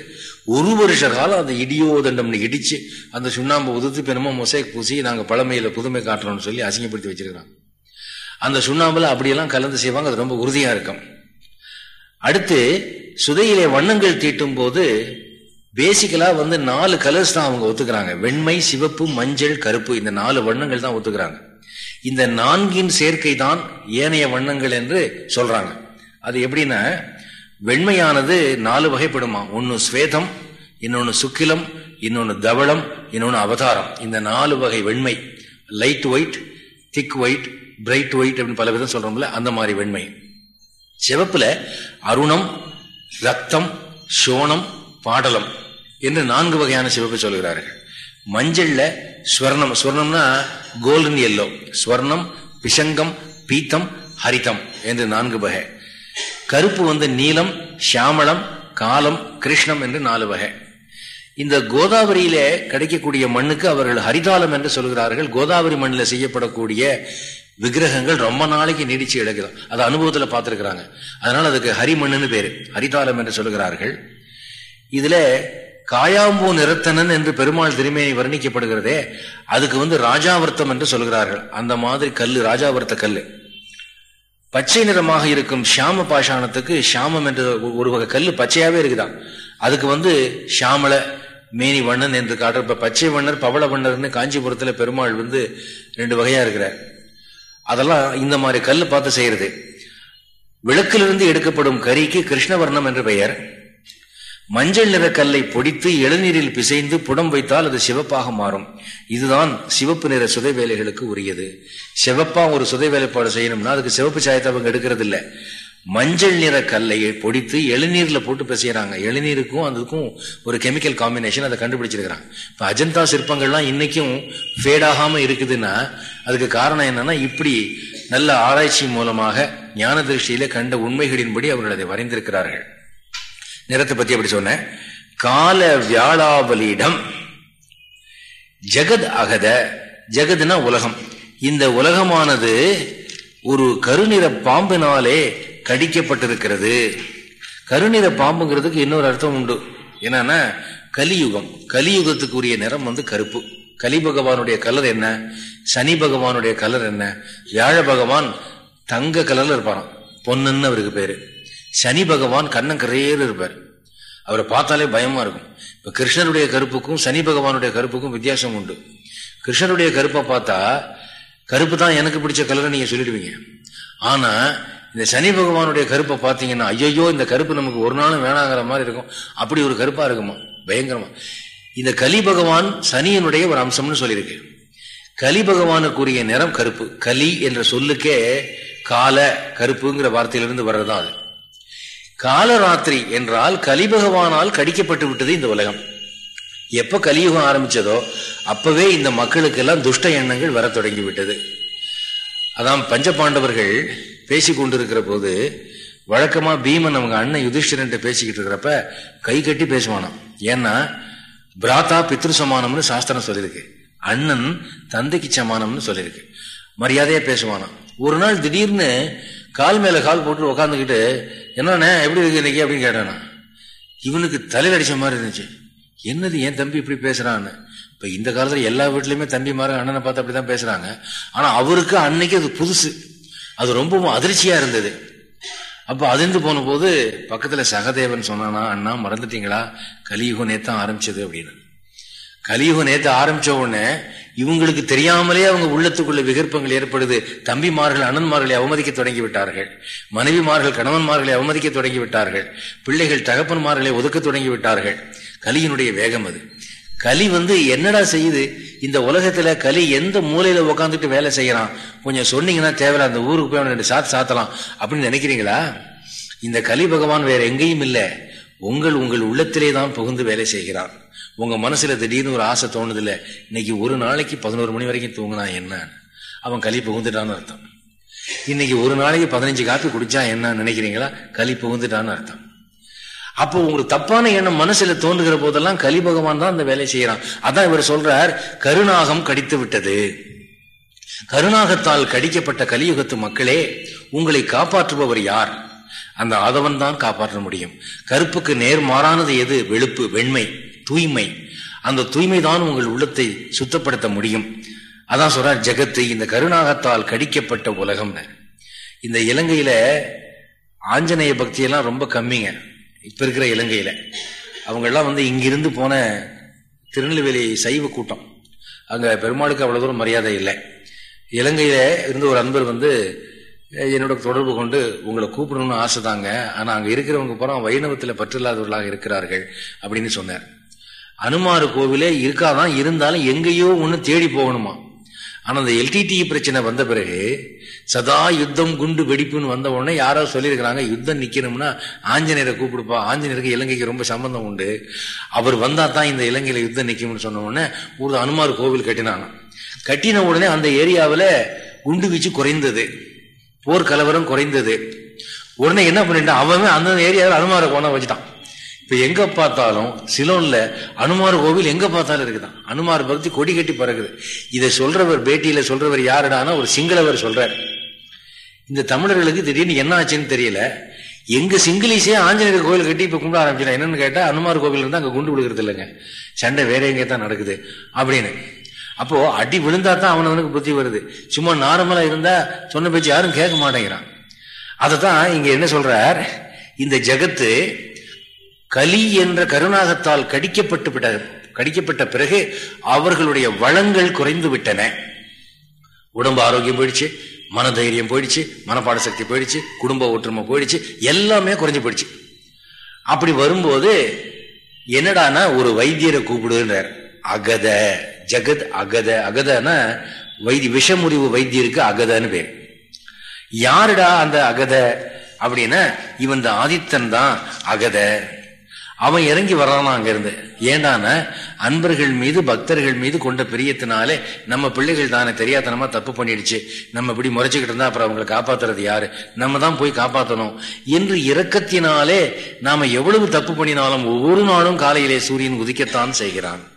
ஒரு வருஷ காலம் அந்த இடியோதண்டம்னு இடிச்சு அந்த சுண்ணாம்பு உதுத்து பெருமா மொசைக் பூசி நாங்கள் பழமையில புதுமை காட்டுறோம்னு சொல்லி அசிங்கப்படுத்தி வச்சிருக்கிறோம் அந்த சுண்ணாம்புல அப்படியெல்லாம் கலந்து செய்வாங்க அது ரொம்ப உறுதியா இருக்கும். அடுத்து சுதையிலே வண்ணங்கள் தீட்டும் போது பேசிக்கலா வந்து நாலு கலர்ஸ் தான் அவங்க ஒத்துக்கிறாங்க. வெண்மை சிவப்பு மஞ்சள் கருப்பு இந்த நாலு வண்ணங்கள் தான் ஒத்துக்கிறாங்க. இந்த நான்கின் சேர்க்கை தான் ஏனைய வண்ணங்கள் என்று சொல்றாங்க. அது எப்படின்னா வெண்மையானது நாலு வகைப்படுமா? ஒன்னு ஸ்வேதம் இன்னொன்னு சுக்கிலம் இன்னொன்னு தவளம் இன்னொன்னு அவதாரம். இந்த நாலு வகை வெண்மை light white thick white bright white அப்படின்னு பல விதம் சொல்றோம்ல அந்த மாதிரி வெண்மை. சிவப்புல அருணம் ரத்தம் சோனம் பாடலம் என்று நான்கு வகையான சிவப்பு சொல்கிறார்கள். மஞ்சள்ல ஸ்வர்ணம். ஸ்வர்ணம்னா கோல்டன் எல்லோ ஸ்வர்ணம் பிசங்கம் பீத்தம் ஹரிதம் என்று நான்கு வகை. கருப்பு வந்து நீலம் ஷியாமளம் காலம் கிருஷ்ணம் என்று நாலு வகை. இந்த கோதாவரியில கிடைக்கக்கூடிய மண்ணுக்கு அவர்கள் ஹரிதாலம் என்று சொல்கிறார்கள். கோதாவரி மண்ணில் செய்யப்படக்கூடிய விக்கிரகங்கள் ரொம்ப நாளைக்கு நீடிச்சு இழக்குதான் அதை அனுபவத்துல பார்த்திருக்கிறாங்க. அதனால அதுக்கு ஹரிமண்ணுன்னு பேரு. ஹரிதாலம் என்று சொல்லுகிறார்கள். இதுல காயாம்பூ நிறத்தனன் என்று பெருமாள் திருமேனி வர்ணிக்கப்படுகிறதே அதுக்கு வந்து ராஜாவர்த்தம் என்று சொல்கிறார்கள் அந்த மாதிரி கல்லு ராஜாவர்த்த கல்லு. பச்சை நிறமாக இருக்கும் ஷாம பாஷாணத்துக்கு ஷாமம் என்ற ஒரு வகை கல் பச்சையாவே இருக்குதான். அதுக்கு வந்து ஷாமல மேனி வண்ணன் என்று காட்டுற இப்ப பச்சை வண்ணர் பவள வண்ணர்னு காஞ்சிபுரத்துல பெருமாள் வந்து ரெண்டு வகையா இருக்கிறார். அதெல்லாம் இந்த மாதிரி கல் பார்த்து செய்யறது. விளக்கிலிருந்து எடுக்கப்படும் கறிக்கு கிருஷ்ணவர்ணம் என்று பெயர். மஞ்சள் நிற கல்லை பொடித்து இளநீரில் பிசைந்து புடம் வைத்தால் அது சிவப்பாக மாறும். இதுதான் சிவப்பு நிற சுதை வேலைகளுக்கு உரியது. சிவப்பா ஒரு சுதை வேலைப்பாடு செய்யணும்னா அதுக்கு சிவப்பு சாயத்தை அவங்க எடுக்கிறது இல்லை மஞ்சள் நிற கல்லை பொடித்து இளநீர்ல போட்டு பிசைறாங்க இளநீருக்கும் அதுக்கும் ஒரு கெமிக்கல் காம்பினேஷன் அதை கண்டுபிடிச்சிருக்கிறாங்க. இப்ப அஜந்தா சிற்பங்கள்லாம் இன்னைக்கும் ஃபேடாகாம இருக்குதுன்னா அதுக்கு காரணம் என்னன்னா இப்படி நல்ல ஆராய்ச்சி மூலமாக ஞான திருஷ்டியில கண்ட உண்மைகளின்படி அவர்கள் அதை வரைந்திருக்கிறார்கள். நிறத்தை பத்தி அப்படி சொன்னேன்? கால வியாழாவலியிடம் ஜெகத் அகத ஜெகத்னா உலகம். இந்த உலகமானது ஒரு கருநிற பாம்பினாலே கடிக்கப்பட்டிருக்கிறது. கருநிற பாம்புங்கிறதுக்கு இன்னொரு அர்த்தம் உண்டு. என்னன்னா கலியுகம். கலியுகத்துக்கு உரிய நிறம் வந்து கருப்பு. கலி பகவானுடைய கலர் என்ன? சனி பகவானுடைய கலர் என்ன? வியாழ பகவான் தங்க கலர்ல இருப்பாராம். பொன்னுன்னு அவருக்கு பேரு. சனி பகவான் கண்ணங்கரையேறு இருப்பார். அவரை பார்த்தாலே பயமா இருக்கும். இப்ப கிருஷ்ணருடைய கருப்புக்கும் சனி பகவானுடைய கருப்புக்கும் வித்தியாசம் உண்டு. கிருஷ்ணருடைய கருப்பை பார்த்தா கருப்பு தான் எனக்கு பிடிச்ச கலரை நீங்க சொல்லிடுவீங்க. ஆனா இந்த சனி பகவானுடைய கருப்பை பார்த்தீங்கன்னா ஐயோ இந்த கருப்பு நமக்கு ஒரு நாளும் வேணாங்கிற மாதிரி இருக்கும். அப்படி ஒரு கருப்பா இருக்குமா? பயங்கரமா. இந்த கலி பகவான் சனியனுடைய ஒரு அம்சம்னு சொல்லியிருக்கு. கலி பகவானுக்குரிய நிறம் கருப்பு. கலி என்ற சொல்லுக்கே கால கருப்புங்கிற வார்த்தையிலிருந்து வர்றதுதான் அது. காலராத்திரி என்றால் கலிபகவானால் கடிக்கப்பட்டு விட்டது இந்த உலகம். எப்ப கலியுகம் ஆரம்பிச்சதோ அப்பவே இந்த மக்களுக்கு எல்லாம் துஷ்ட எண்ணங்கள் வர தொடங்கி விட்டது. அதான் பஞ்ச பாண்டவர்கள் பேசி கொண்டிருக்கிற போது வழக்கமா பீமன் அவங்க அண்ணன் யுதிஷ்டிரன் பேசிக்கிட்டு இருக்கிறப்ப கை கட்டி பேசுவானாம். ஏன்னா பிராத்தா பித்ரு சமானம்னு சாஸ்திரம் சொல்லியிருக்கு அண்ணன் தந்தைக்கு சமானம்னு சொல்லியிருக்கு மரியாதையா பேசுவானாம். ஒரு நாள் திடீர்னு கால் மேல கால் போட்டு உக்காந்துக்கிட்டு என்னண்ணே எப்படி இருக்கு இன்னைக்கு அப்படின்னு கேட்டானா. இவனுக்கு தலையில் அடிச்ச மாதிரி இருந்துச்சு. என்னது என் தம்பி இப்படி பேசுறான்னு. இப்ப இந்த காலத்துல எல்லா வீட்லயுமே தம்பி மாற அண்ணனை பார்த்து அப்படிதான் பேசுறாங்க. ஆனா அவருக்கு அன்னைக்கு அது புதுசு. அது ரொம்பவும் அதிர்ச்சியா இருந்தது. அப்ப அதிர்ந்து போன போது பக்கத்துல சகதேவன் சொன்னானா அண்ணா மறந்துட்டீங்களா? கலியுகம் நேத்தான் ஆரம்பிச்சது அப்படின்னு. கலியுகம் நேற்று ஆரம்பிச்ச உடனே இவங்களுக்கு தெரியாமலே அவங்க உள்ளத்துக்குள்ள விகற்பங்கள் ஏற்படுது. தம்பிமார்கள் அண்ணன்மார்களை அவமதிக்க தொடங்கி விட்டார்கள் மனைவிமார்கள் கணவன்மார்களை அவமதிக்க தொடங்கி விட்டார்கள் பிள்ளைகள் தகப்பன்மார்களை ஒதுக்க தொடங்கி விட்டார்கள் கலியினுடைய வேகம் அது. கலி வந்து என்னடா செய்யுது? இந்த உலகத்துல கலி எந்த மூலையில உட்காந்துட்டு வேலை செய்யறான்? கொஞ்சம் சொன்னீங்கன்னா தேவையில்ல அந்த ஊருக்கு போய் ரெண்டு சாத்து சாத்தலாம். அப்படின்னு நினைக்கிறீங்களா? இந்த கலி பகவான் வேற எங்கேயும் இல்லை. உங்கள் உங்கள் உள்ளத்திலே தான் புகுந்து வேலை செய்கிறான். உங்க மனசுல திடீர்னு ஒரு ஆசை தோணுது இல்ல இன்னைக்கு ஒரு நாளைக்கு பதினோரு மணி வரைக்கும் தூங்கினா என்ன? அவன் களி புகுந்துட்டான்னு அர்த்தம். இன்னைக்கு ஒரு நாளைக்கு பதினஞ்சு காப்பி குடிச்சா என்ன நினைக்கிறீங்களா? களி புகுந்துட்டான்னு அர்த்தம். அப்போ உங்களுக்கு தப்பான எண்ணம் மனசுல தோன்றுகிற போதெல்லாம் கலி பகவான் தான் அந்த வேலையை செய்யறான். அதான் இவர் சொல்றார் கருணாகம் கடித்து விட்டது. கருணாகத்தால் கடிக்கப்பட்ட கலியுகத்து மக்களே உங்களை காப்பாற்றுபவர் யார்? அந்த ஆதவன் தான் காப்பாற்ற முடியும். கருப்புக்கு நேர்மாறானது எது? வெளுப்பு வெண்மை. தூய்மை. அந்த தூய்மை தான் உங்கள் உள்ளத்தை சுத்தப்படுத்த முடியும். அதான் சொல்றார் ஜெகத்து இந்த கருணாகத்தால் கடிக்கப்பட்ட உலகம் இந்த இலங்கையில ஆஞ்சநேய பக்தியெல்லாம் ரொம்ப கம்மிங்க. இப்ப இருக்கிற இலங்கையில. அவங்கெல்லாம் வந்து இங்கிருந்து போன திருநெல்வேலி சைவ கூட்டம். அங்க பெருமாளுக்கு அவ்வளவு தூரம் மரியாதை இல்லை. இலங்கையில இருந்து ஒரு அன்பர் வந்து என்னோட தொடர்பு கொண்டு உங்களை கூப்பிடணும்னு ஆசை தாங்க ஆனா அங்க இருக்கிறவங்க பூரா வைணவத்துல பற்றில்லாதவர்களாக இருக்கிறார்கள். அப்படின்னு சொன்னார். அனுமார் கோவிலே இருக்காதான் இருந்தாலும் எங்கேயோ ஒன்று தேடி போகணுமா? ஆனால் அந்த எல்டிடி பிரச்சனை வந்த பிறகு சதா யுத்தம் குண்டு வெடிப்புன்னு வந்த உடனே யாரோ சொல்லியிருக்கிறாங்க யுத்தம் நிற்கணும்னா ஆஞ்சநேயரை கூப்பிடுப்பா. ஆஞ்சநேயருக்கு இலங்கைக்கு ரொம்ப சம்பந்தம் உண்டு. அவர் வந்தால் தான் இந்த இலங்கையில் யுத்தம் நிற்கும்னு சொன்ன உடனே ஒரு அனுமார் கோவில் கட்டினாங்க கட்டின உடனே அந்த ஏரியாவில் குண்டு வீச்சு குறைந்தது. போர் கலவரம் குறைந்தது. உடனே என்ன பண்ணிட்டான்? அவன் அந்த ஏரியாவில் அனுமாரை கொண்டா வச்சுட்டான். இப்ப எங்க பார்த்தாலும் சிலோன்ல அனுமார் கோவில் எங்க பார்த்தாலும் இருக்குதான். அனுமார் பக்தி கொடி கட்டி பறகுது இதை சொல்றவர் பேட்டியில சொல்றவர் யாருடானா ஒரு சிங்களவர் சொல்றார். இந்த தமிழர்களுக்கு திடீர்னு என்ன ஆச்சுன்னு தெரியல. எங்க சிங்கிலீஷே ஆஞ்சநேயர் கோவில் கட்டி இப்ப கும்பிட ஆரம்பிச்சிடும் என்னன்னு கேட்டா அனுமார் கோவில் இருந்தா அங்க குண்டு விடுக்கிறது இல்லைங்க. சண்டை வேற எங்கே தான் நடக்குது அப்படின்னு. அப்போ அடி விழுந்தா தான் அவனவனுக்கு புத்தி வருது. சும்மா நார்மலா இருந்தா சொன்ன பேச்சு யாரும் கேட்க மாட்டேங்கிறான். அதை தான் இங்க என்ன சொல்றார்? இந்த ஜகத்து கலி என்ற கருணாகத்தால் கடிக்கப்பட்டு விட்ட கடிக்கப்பட்ட பிறகு அவர்களுடைய வளங்கள் குறைந்து விட்டன. உடம்பு ஆரோக்கியம் போயிடுச்சு மனதைரியம் போயிடுச்சு மனப்பாட சக்தி போயிடுச்சு குடும்ப ஒற்றுமை போயிடுச்சு எல்லாமே குறைஞ்சு போயிடுச்சு. அப்படி வரும்போது என்னடானா ஒரு வைத்தியரை கூப்பிடுன்றார் அகத ஜெகத் அகத அகதனா வைத்தி விஷமுறிவு வைத்தியருக்கு அகதன்னு பேர். யாருடா அந்த அகத அப்படின்னா இவன் இந்த ஆதித்தன் தான் அகத. அவன் இறங்கி வர்றானா அங்கிருந்து? ஏண்டான அன்பர்கள் மீது பக்தர்கள் மீது கொண்ட பிரியத்தினாலே நம்ம பிள்ளைகள் தானே தெரியாதனமா தப்பு பண்ணிடுச்சு. நம்ம இப்படி முறைச்சிக்கிட்டு இருந்தா அப்புறம் அவங்களை காப்பாத்துறது யாரு? நம்ம தான் போய் காப்பாற்றணும் என்று இரக்கத்தினாலே நாம எவ்வளவு தப்பு பண்ணினாலும் ஒவ்வொரு நாளும் காலையிலே சூரியன் உதிக்கத்தான் செய்கிறான்.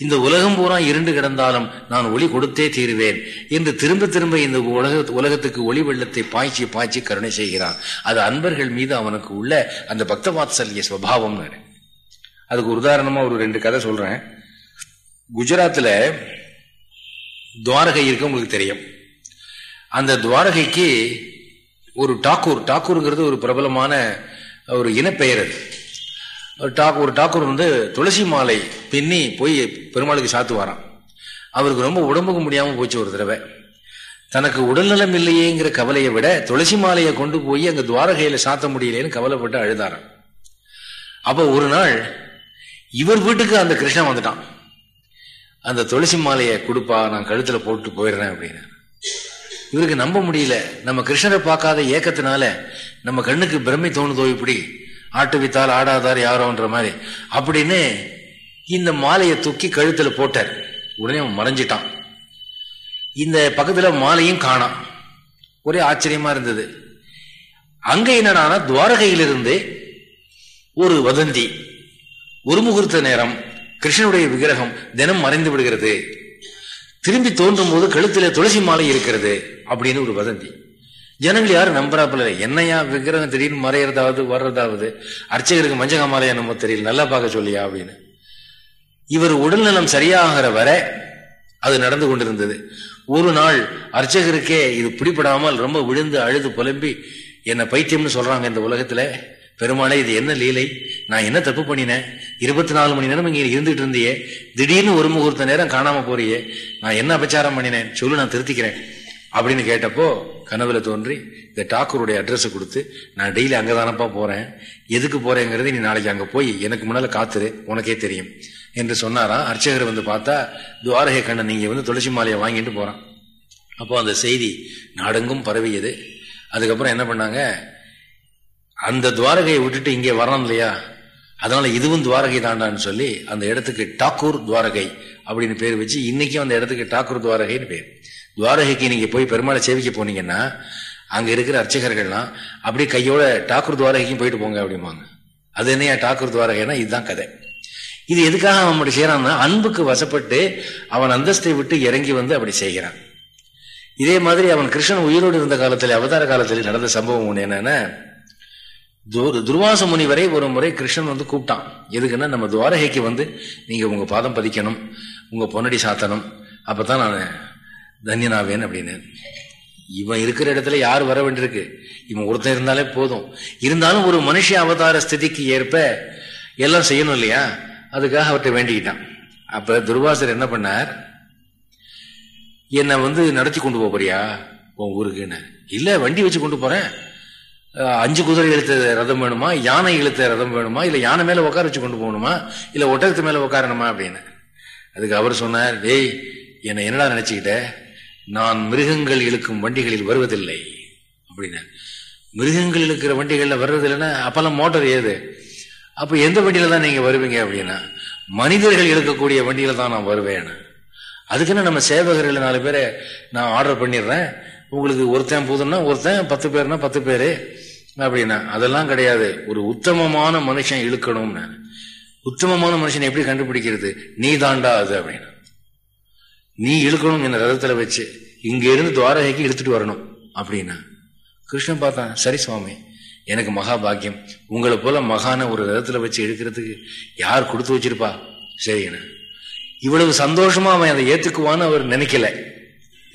இந்த உலகம் பூரா இருண்டு கிடந்தாலும் நான் ஒளி கொடுத்தே தீருவேன் என்று திரும்ப திரும்ப இந்த உலக உலகத்துக்கு ஒளி வெள்ளத்தை பாய்ச்சி பாய்ச்சி கருணை செய்கிறான். அது அன்பர்கள் மீது அவனுக்கு உள்ள அந்த பக்த வாத்சல்ய சுவாவம் அதுக்கு ஒரு உதாரணமா ஒரு ரெண்டு கதை சொல்றேன். குஜராத்தில் துவாரகை இருக்கு உங்களுக்கு தெரியும். அந்த துவாரகைக்கு ஒரு டாக்கூர் டாக்கூருங்கிறது ஒரு பிரபலமான ஒரு இனப்பெயர் அது. டாக் ஒரு டாக்கூர் வந்து துளசி மாலை பின்னி போய் பெருமாளுக்கு சாத்துவாராம். அவருக்கு ரொம்ப உடம்புக்கு முடியாமல் போச்சு ஒரு தடவை. தனக்கு உடல்நலம் இல்லையேங்கிற கவலையை விட துளசி மாலையை கொண்டு போய் அங்கே துவாரகையில் சாத்த முடியலேன்னு கவலைப்பட்டு அழுதாராம். அப்போ ஒரு நாள் இவர் வீட்டுக்கு அந்த கிருஷ்ணன் வந்துட்டான். அந்த துளசி மாலையை கொடுப்பா நான் கழுத்தில் போட்டு போயிடுறேன் அப்படின்னு. இவருக்கு நம்ப முடியல. நம்ம கிருஷ்ணரை பார்க்காத ஏக்கத்தினால நம்ம கண்ணுக்கு பிரமை தோணுதோ இப்படி? ஆட்டு வித்தால் ஆடாதார் யாரோன்ற மாதிரி. அப்படின்னு இந்த மாலையை தூக்கி கழுத்தில் போட்டார். உடனே அவன் மறைஞ்சிட்டான். இந்த பக்கத்தில் மாலையும் காணாம். ஒரே ஆச்சரியமா இருந்தது. அங்க என்னன்னா துவாரகையிலிருந்து ஒரு வதந்தி ஒரு முகூர்த்த நேரம் கிருஷ்ணனுடைய விக்கிரகம் தினம் மறைந்து விடுகிறது. திரும்பி தோன்றும் போது கழுத்தில் துளசி மாலை இருக்கிறது அப்படின்னு ஒரு வதந்தி. ஜனங்கள் யாரும் நம்புறாப்புல என்னையா விக்கிரகம் திடீர்னு மறையறதாவது வர்றதாவது? அர்ச்சகருக்கு மஞ்சகமாலையா நம்ம தெரியல. நல்லா பார்க்க சொல்லியா அப்படின்னு. இவர் உடல்நலம் சரியாகிற வரை அது நடந்து கொண்டிருந்தது. ஒரு நாள் அர்ச்சகருக்கே இது பிடிபடாமல் ரொம்ப விழுந்து அழுது புலம்பி என்ன பைத்தியம்னு சொல்றாங்க இந்த உலகத்துல. பெருமாளே இது என்ன லீலை? நான் என்ன தப்பு பண்ணினேன்? இருபத்தி நாலு மணி நேரம் இங்கே இருந்துட்டு இருந்தியே. திடீர்னு ஒரு முகூர்த்த நேரம் காணாம போறியே. நான் என்ன அபச்சாரம் பண்ணினேன்? சொல்லு நான் திருத்திக்கிறேன். அப்படின்னு கேட்டப்போ கனவுல தோன்றி இந்த டாக்கூருடைய அட்ரஸ் கொடுத்து நான் டெய்லி அங்கதானப்பா போறேன். எதுக்கு போறேங்கிறது நீ நாளைக்கு அங்கே போய் எனக்கு முன்னால காத்துரு. உனக்கே தெரியும். என்று சொன்னாராம் அர்ச்சகர் வந்து பார்த்தா துவாரகை கண்ணன் நீங்க வந்து துளசி மாலையை வாங்கிட்டு போறான். அப்போ அந்த செய்தி நாடெங்கும் பரவியது. அதுக்கப்புறம் என்ன பண்ணாங்க? அந்த துவாரகையை விட்டுட்டு இங்கே வரணும் இல்லையா? அதனால இதுவும் துவாரகை தாண்டான்னு சொல்லி அந்த இடத்துக்கு டாக்கூர் துவாரகை அப்படின்னு பேர் வச்சு இன்னைக்கும் அந்த இடத்துக்கு டாக்கூர் துவாரகைன்னு பேர். துவாரகைக்கு நீங்க போய் பெருமாளை சேவிக்க போனீங்கன்னா அங்க இருக்கிற அர்ச்சகர்கள்லாம் அப்படியே கையோட டாக்கூர் துவாரகைக்கும் போயிட்டு போங்க அப்படிம்பாங்க. அது என்னையா? டாக்கூர் துவாரகைன்னா இதுதான் கதை. இது எதுக்காக அவன் அப்படி செய்யறான்னா அன்புக்கு வசப்பட்டு அவன் அந்தஸ்தை விட்டு இறங்கி வந்து அப்படி செய்கிறான். இதே மாதிரி அவன் கிருஷ்ணன் உயிரோடு இருந்த காலத்தில் அவதார காலத்தில் நடந்த சம்பவம் ஒண்ணு என்னன்னா துர்வாச முனி வரை ஒரு முறை கிருஷ்ணன் வந்து கூப்பிட்டான். எதுக்குன்னா நம்ம துவாரகைக்கு வந்து நீங்க உங்க பாதம் பதிக்கணும் உங்க பொன்னடி சாத்தணும். அப்பதான் நான் தன்யனாவேன் அப்படின்னு. இவன் இருக்கிற இடத்துல யார் வர வேண்டியிருக்கு? இவன் ஒருத்தன் இருந்தாலே போதும். இருந்தாலும் ஒரு மனுஷ அவதார ஸ்திதிக்கு ஏற்ப எல்லாம் செய்யணும் இல்லையா? அதுக்காக அவர்கிட்ட வேண்டிக்கிட்டான். அப்ப துர்வாசர் என்ன பண்ணார்? என்னை வந்து நடத்தி கொண்டு போறியா உன் ஊருக்குன்னு. இல்ல வண்டி வச்சு கொண்டு போறேன். அஞ்சு குதிரை இழுத்த ரதம் வேணுமா? யானை இழுத்த ரதம் வேணுமா? இல்ல யானை மேல உட்கார வச்சு கொண்டு போகணுமா? இல்ல ஒட்டகத்து மேல உட்காரணுமா அப்படின்னு. அதுக்கு அவர் சொன்னார் டேய் என்னை என்னடா நினைச்சுக்கிட்ட? நான் மிருகங்கள் இழுக்கும் வண்டிகளில் வருவதில்லை அப்படின்னு மிருகங்கள் இழுக்கிற வண்டிகளில் வர்றதில்லைன்னா அப்பெல்லாம் மோட்டார் ஏது? அப்ப எந்த வண்டியில தான் நீங்க வருவீங்க அப்படின்னா மனிதர்கள் இழுக்கக்கூடிய வண்டியில தான் நான் வருவேன். அதுக்குன்னு நம்ம சேவகர்கள் நாலு பேரை நான் ஆர்டர் பண்ணிடுறேன். உங்களுக்கு ஒருத்தன் போதும்னா ஒருத்தன் பத்து பேர்னா பத்து பேரு அப்படின்னா அதெல்லாம் கிடையாது. ஒரு உத்தமமான மனுஷன் இழுக்கணும்னு உத்தமமான மனுஷன் எப்படி கண்டுபிடிக்கிறது? நீ தாண்டா அது அப்படின்னு. நீ இழுக்கணும் என்ன ரதத்துல வச்சு இங்க இருந்து துவாரகைக்கு இழுத்துட்டு வரணும் அப்படின்னா கிருஷ்ணன் பார்த்தான் சரி சுவாமி எனக்கு மகா பாக்கியம். உங்களை போல மகான ஒரு ரதத்துல வச்சு இழுக்கிறதுக்கு யார் கொடுத்து வச்சிருப்பா? சரிண்ணா இவ்வளவு சந்தோஷமா அவன் அதை ஏத்துக்குவான்னு அவர் நினைக்கல.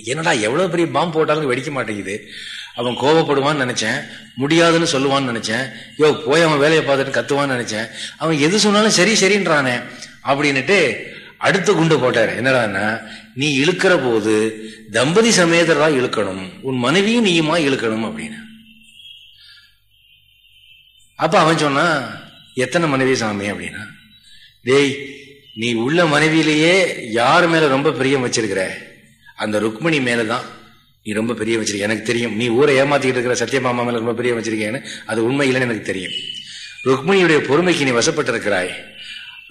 என்னடா எவ்வளவு பெரிய பாம்பு போட்டாலும் வெடிக்க மாட்டேங்குது. அவன் கோவப்படுவான்னு நினைச்சேன் முடியாதுன்னு சொல்லுவான்னு நினைச்சேன். யோ போய் அவன் வேலையை பார்த்துட்டு கத்துவான்னு நினைச்சேன். அவன் எது சொன்னாலும் சரி சரின்றானே அப்படின்னுட்டு அடுத்த குண்டு போட்டார். என்னடான்னா நீ இழுக்கிற போது தம்பதி சமேதரா இழுக்கணும். உன் மனைவியும் நீயுமா இழுக்கணும் அப்படின்னு. அப்ப அவன் சொன்னா எத்தனை மனைவி சாமி? அப்படின்னா டேய் நீ உள்ள மனைவியிலேயே யார் மேல ரொம்ப பிரியம் வச்சிருக்கிற? அந்த ருக்மணி மேலதான் நீ ரொம்ப பெரிய வச்சிருக்க எனக்கு தெரியும். நீ ஊரை ஏமாத்திக்கிட்டு இருக்கிற சத்தியமாமா மேல ரொம்ப பெரிய வச்சிருக்கேன்னு அது உண்மை இல்லைன்னு எனக்கு தெரியும். ருக்மிணியுடைய பொறுமைக்கு நீ வசப்பட்டிருக்கிறாய்.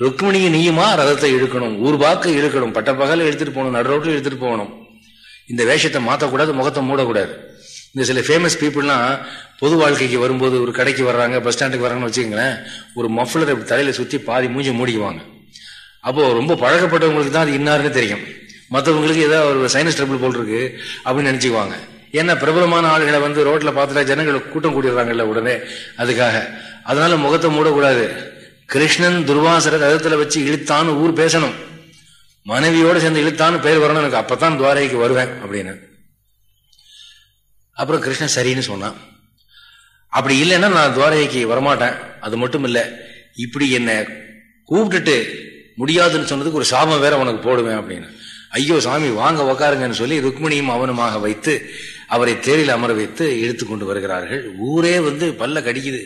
ருக்மிணியை நீயுமா ரதத்தை இழுக்கணும்? ஊர்பாக்க இழுக்கணும். பட்ட பகல எடுத்துட்டு போகணும். நடு ரோட்டில் எடுத்துட்டு போகணும். இந்த வேஷத்தை மாற்றக்கூடாது முகத்தை மூடக்கூடாது. இந்த சில ஃபேமஸ் பீப்புள்லாம் பொது வாழ்க்கைக்கு வரும்போது ஒரு கடைக்கு வர்றாங்க பஸ் ஸ்டாண்டுக்கு வர்றாங்கன்னு வச்சுக்கோங்களேன் ஒரு மஃப்ளர் தலையில சுற்றி பாதி மூஞ்சி மூடிக்குவாங்க. அப்போ ரொம்ப பழக்கப்பட்டவங்களுக்கு தான் அது இன்னாருன்னு தெரியும். மற்றவங்களுக்கு ஏதாவது ஒரு சைனஸ் ட்ரபிள் போல் இருக்கு அப்படின்னு நினைச்சுக்குவாங்க. ஏன்னா பிரபலமான ஆளுகளை வந்து ரோட்ல பார்த்துட்டா ஜனங்கள் கூட்டம் கூடிடுறாங்கல்ல உடனே. அதுக்காக. அதனால முகத்தை மூடக்கூடாது. கிருஷ்ணன் துர்வாசர ரதத்துல வச்சு இழுத்தான்னு ஊர் பேசணும். மனைவியோட சேர்ந்து இழுத்தான்னு பேர் வரணும் எனக்கு அப்பதான் துவாரைக்கு வருவேன் அப்படின்னு. அப்புறம் கிருஷ்ணன் சரின்னு சொன்னான். அப்படி இல்லைன்னா நான் துவாரைக்கு வரமாட்டேன். அது மட்டும் இல்லை இப்படி என்னை கூப்பிட்டுட்டு முடியாதுன்னு சொன்னதுக்கு ஒரு சாபம் வேற உனக்கு போடுவேன் அப்படின்னு. ஐயோ சாமி வாங்க உக்காருங்கன்னு சொல்லி ருக்மிணியும் அவனுமாக வைத்து அவரை தேரில் அமர வைத்து இழுத்து கொண்டு வருகிறார்கள். ஊரே வந்து பல்ல கடிக்குது.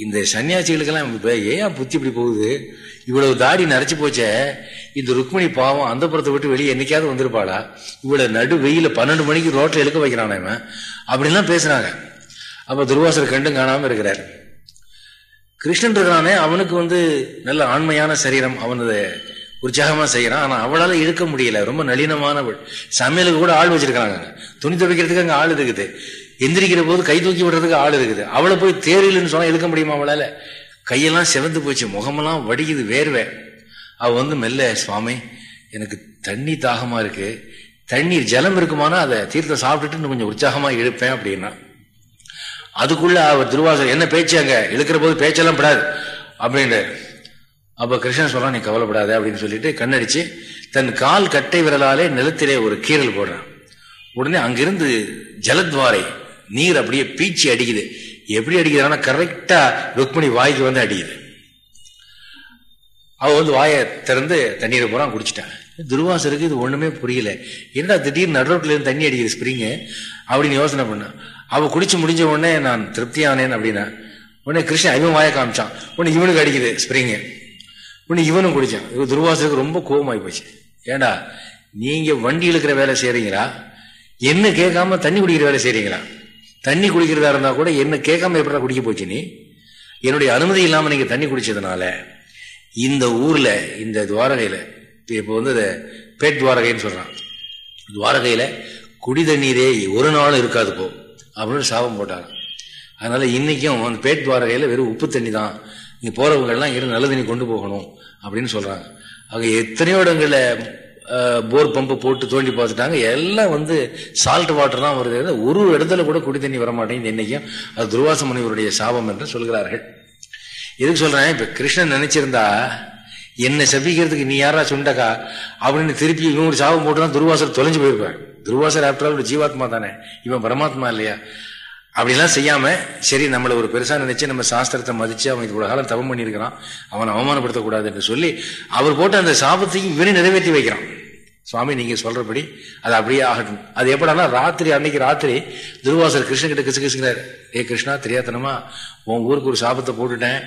இந்த சன்னியாசிகளுக்கெல்லாம் ஏன் புத்தி இப்படி போகுது? இவ்வளவு தாடி நரைச்சு போச்சே. இந்த ருக்மிணி பாவம் அந்த புறத்தை விட்டு வெளியே என்னைக்காவது வந்திருப்பாளா? இவ்வளவு நடு வெயில பன்னெண்டு மணிக்கு ரோட்டில் இழுக்க வைக்கிறான் இவன்? அப்படின்லாம் பேசுறாங்க. அப்ப துர்வாசர் கண்டும் காணாம இருக்கிறார். கிருஷ்ணன் இருக்கிறானே அவனுக்கு வந்து நல்ல ஆண்மையான சரீரம். அவனது உற்சாகமா செய்யறான். ஆனா அவளால இழுக்க முடியல. ரொம்ப நளினமானவள். சமையலுக்கு கூட ஆள் வச்சிருக்காங்க துணி துவைக்கிறதுக்கு அங்க ஆள் இருக்குது. எந்திரிக்கிற போது கை தூக்கி விடுறதுக்கு ஆள் இருக்குது. அவளை போய் தேரில்னு சொன்னா இழுக்க முடியுமா அவளால? கையெல்லாம் செவந்து போச்சு. முகமெல்லாம் வடிக்குது வேர்வை. அவ வந்து மெல்ல சுவாமி எனக்கு தண்ணி தாகமா இருக்கு. தண்ணீர் ஜலம் இருக்குமானா அதை தீர்த்த சாப்பிட்டுட்டு இன்னும் கொஞ்சம் உற்சாகமா இழுப்பேன் அப்படின்னா. அதுக்குள்ள அவர் திருவாசர் என்ன பேச்சு அங்க? இழுக்கிற போது பேச்செல்லாம் படாது அப்படின்ட்டு அப்ப கிருஷ்ணன் சொல்றான் நீ கவலைப்படாத அப்படின்னு சொல்லிட்டு கண்ணடிச்சு தன் கால் கட்டை விரலாலே நிலத்திலே ஒரு கீரல் போடுறான். உடனே அங்கிருந்து ஜலத்வாரை நீர் அப்படியே பீச்சி அடிக்குது. எப்படி அடிக்குதுன்னா கரெக்டா ருக்மணி வாய்க்கு வந்து அடிக்குது. அவ வந்து வாயை திறந்து தண்ணீரை போறான் குடிச்சிட்டான் துருவாசருக்கு இது ஒண்ணுமே புரியல. என்னடா திடீர்னு நடுரோட்ல இருந்து தண்ணி அடிக்குது ஸ்பிரிங்கு அப்படின்னு யோசனை பண்ணான் அவ குடிச்சு முடிஞ்ச உடனே நான் திருப்தியானேன் அப்படின்னா உடனே கிருஷ்ணன் இவன் வாயை காமிச்சான். உடனே இவனுக்கு அடிக்குது ஸ்பிரிங்கு உடனே இவனும் குடிச்சான். இது துர்வாசருக்கு ரொம்ப கோபமாயி போச்சு. ஏண்டா நீங்க வண்டி இழுக்கிற வேலை செய்யறீங்களா என்ன கேட்காம தண்ணி குடிக்கிற வேலை செய்யறீங்களா தண்ணி குடிக்கிறதா இருந்தா கூட என்ன கேட்காம எப்படா குடிக்க போச்சு நீ? என்னுடைய அனுமதி இல்லாம நீங்க தண்ணி குடிச்சதுனால இந்த ஊர்ல இந்த துவாரகையில இப்போ வந்து அதை பேட் துவாரகைன்னு சொல்றான். துவாரகையில குடி தண்ணீரே ஒரு நாளும் இருக்காது போ அப்படின்னு சாபம் போட்டாங்க. அதனால இன்னைக்கும் அந்த பேட் துவாரகையில வெறும் உப்பு தண்ணி தான். இங்க போறவங்க எல்லாம் இரு நல்ல தண்ணி கொண்டு போகணும் அப்படின்னு சொல்றாங்க. அங்க எத்தனையோ இடங்கள்ல போர் பம்பு போட்டு தோண்டி பார்த்துட்டாங்க. எல்லாம் வந்து சால்ட் வாட்டர் தான் வருது. ஒரு இடத்துல கூட குடி தண்ணி வர மாட்டேங்குது இன்னைக்கும். அது துர்வாச முனிவருடைய சாபம் என்று சொல்கிறார்கள். எதுக்கு சொல்றேன்? இப்ப கிருஷ்ணன் நினைச்சிருந்தா என்னை சபிக்கிறதுக்கு நீ யாரா சுண்டக்கா? அப்படின்னு திருப்பி இவன் சாபம் போட்டு தான் துர்வாசர் தொலைஞ்சு போயிருப்பேன் துர்வாசர் ஆஃப்டர் ஒரு ஜீவாத்மா தானே. இவன் பரமாத்மா இல்லையா? அப்படிலாம் செய்யாம சரி நம்மளை ஒரு பெருசா நினைச்சு நம்ம சாஸ்திரத்தை மதிச்சு அவன் இவ்வளவு காலம் தவம் பண்ணியிருக்கிறான். அவனை அவமானப்படுத்தக்கூடாது என்று சொல்லி அவர் போட்டு அந்த சாபத்தையும் இவனை நிறைவேற்றி வைக்கிறான். சுவாமி நீங்க சொல்றபடி அது அப்படியே ஆகட்டும். அது எப்படின்னா ராத்திரி அன்னைக்கு ராத்திரி துருவாசர் கிருஷ்ணன் கிட்ட கிசு கிசுங்கிறாரு ஏ கிருஷ்ணா தெரியாதனமா? உன் ஊருக்கு ஒரு சாபத்தை போட்டுட்டேன்.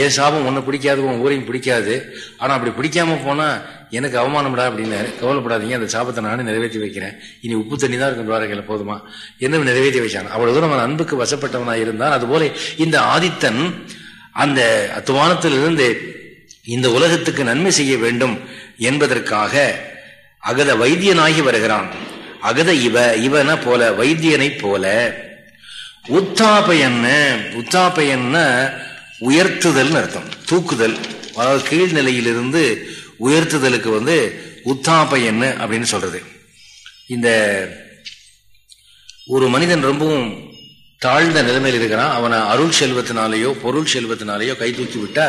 ஏன் சாபம் ஒன்னு பிடிக்காது உன் ஊரையும் பிடிக்காது. ஆனா அப்படி பிடிக்காம போனா எனக்கு அவமானம்டா அப்படின்னு கவலைப்படாதீங்க அந்த சாபத்தை நானும் நிறைவேற்றி வைக்கிறேன். இனி உப்பு தண்ணி தான் இருக்கும் துவாரகையில். போதுமா? என்ன நிறைவேற்றி வைச்சான். அவ்வளவு தூரம் அவன் அன்புக்கு வசப்பட்டவனா இருந்தான். அதுபோல இந்த ஆதித்தன் அந்த அத்துவானத்திலிருந்து இந்த உலகத்துக்கு நன்மை செய்ய வேண்டும் என்பதற்காக அகத வைத்தியனாகி வருகிறான். அகத இவ இவன போல வைத்தியனை போல. உத்தாப்பையன்ன உத்தாப்பையன்ன உயர்த்துதல் அர்த்தம். தூக்குதல். அதாவது கீழ்நிலையிலிருந்து உயர்த்துதலுக்கு வந்து உத்தாப்பையன்னு அப்படின்னு சொல்றது. இந்த ஒரு மனிதன் ரொம்பவும் தாழ்ந்த நிலைமையில் இருக்கிறான். அவனை அருள் செல்வத்தினாலேயோ பொருள் செல்வத்தினாலேயோ கை தூக்கி விட்டா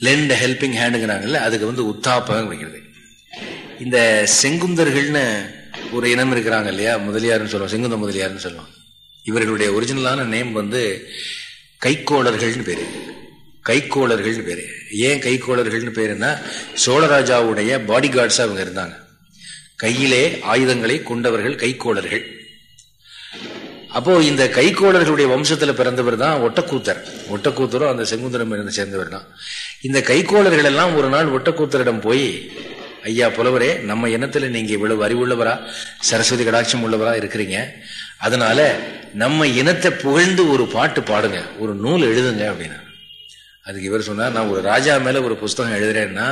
லெண்ட் ஹெல்பிங் ஹேண்டுங்கிறாங்கல்ல அதுக்கு வந்து உத்தாப்பம் வைக்கிறது. இந்த செங்குந்தர்கள்னு ஒரு இனம் இருக்கிறாங்க இல்லையா? முதலியார்னு சொல்லுவாங்க. செங்குந்த முதலியார்னு சொல்லுவோம் இவர்களுடைய ஒரிஜினலான நேம் வந்து கைக்கோளர்கள்னு பேரு. கைக்கோளர்கள்னு பேரு. ஏன் கைக்கோளர்கள்னு பேருன்னா சோழராஜாவுடைய பாடி கார்ட்ஸா அவங்க இருந்தாங்க. கையிலே ஆயுதங்களை கொண்டவர்கள் கைக்கோளர்கள். அப்போ இந்த கைகோளர்களுடைய வம்சத்துல பிறந்தவர் தான் ஒட்டக்கூத்தர். ஒட்டக்கூத்தரும் அந்த செங்குந்தரம் இருந்து சேர்ந்தவர் தான். இந்த கைகோளர்கள் எல்லாம் ஒரு நாள் ஒட்டக்கூத்தரிடம் போய் ஐயா புலவரே நம்ம எண்ணத்துல நீங்க இவ்வளவு அறிவுள்ளவரா சரஸ்வதி கடாட்சம் உள்ளவரா இருக்கிறீங்க. அதனால நம்ம இனத்தை புகழ்ந்து ஒரு பாட்டு பாடுங்க ஒரு நூல் எழுதுங்க அப்படின்னா. அதுக்கு இவர் சொன்னார் நான் ஒரு ராஜா மேல ஒரு புஸ்தகம் எழுதுறேன்னா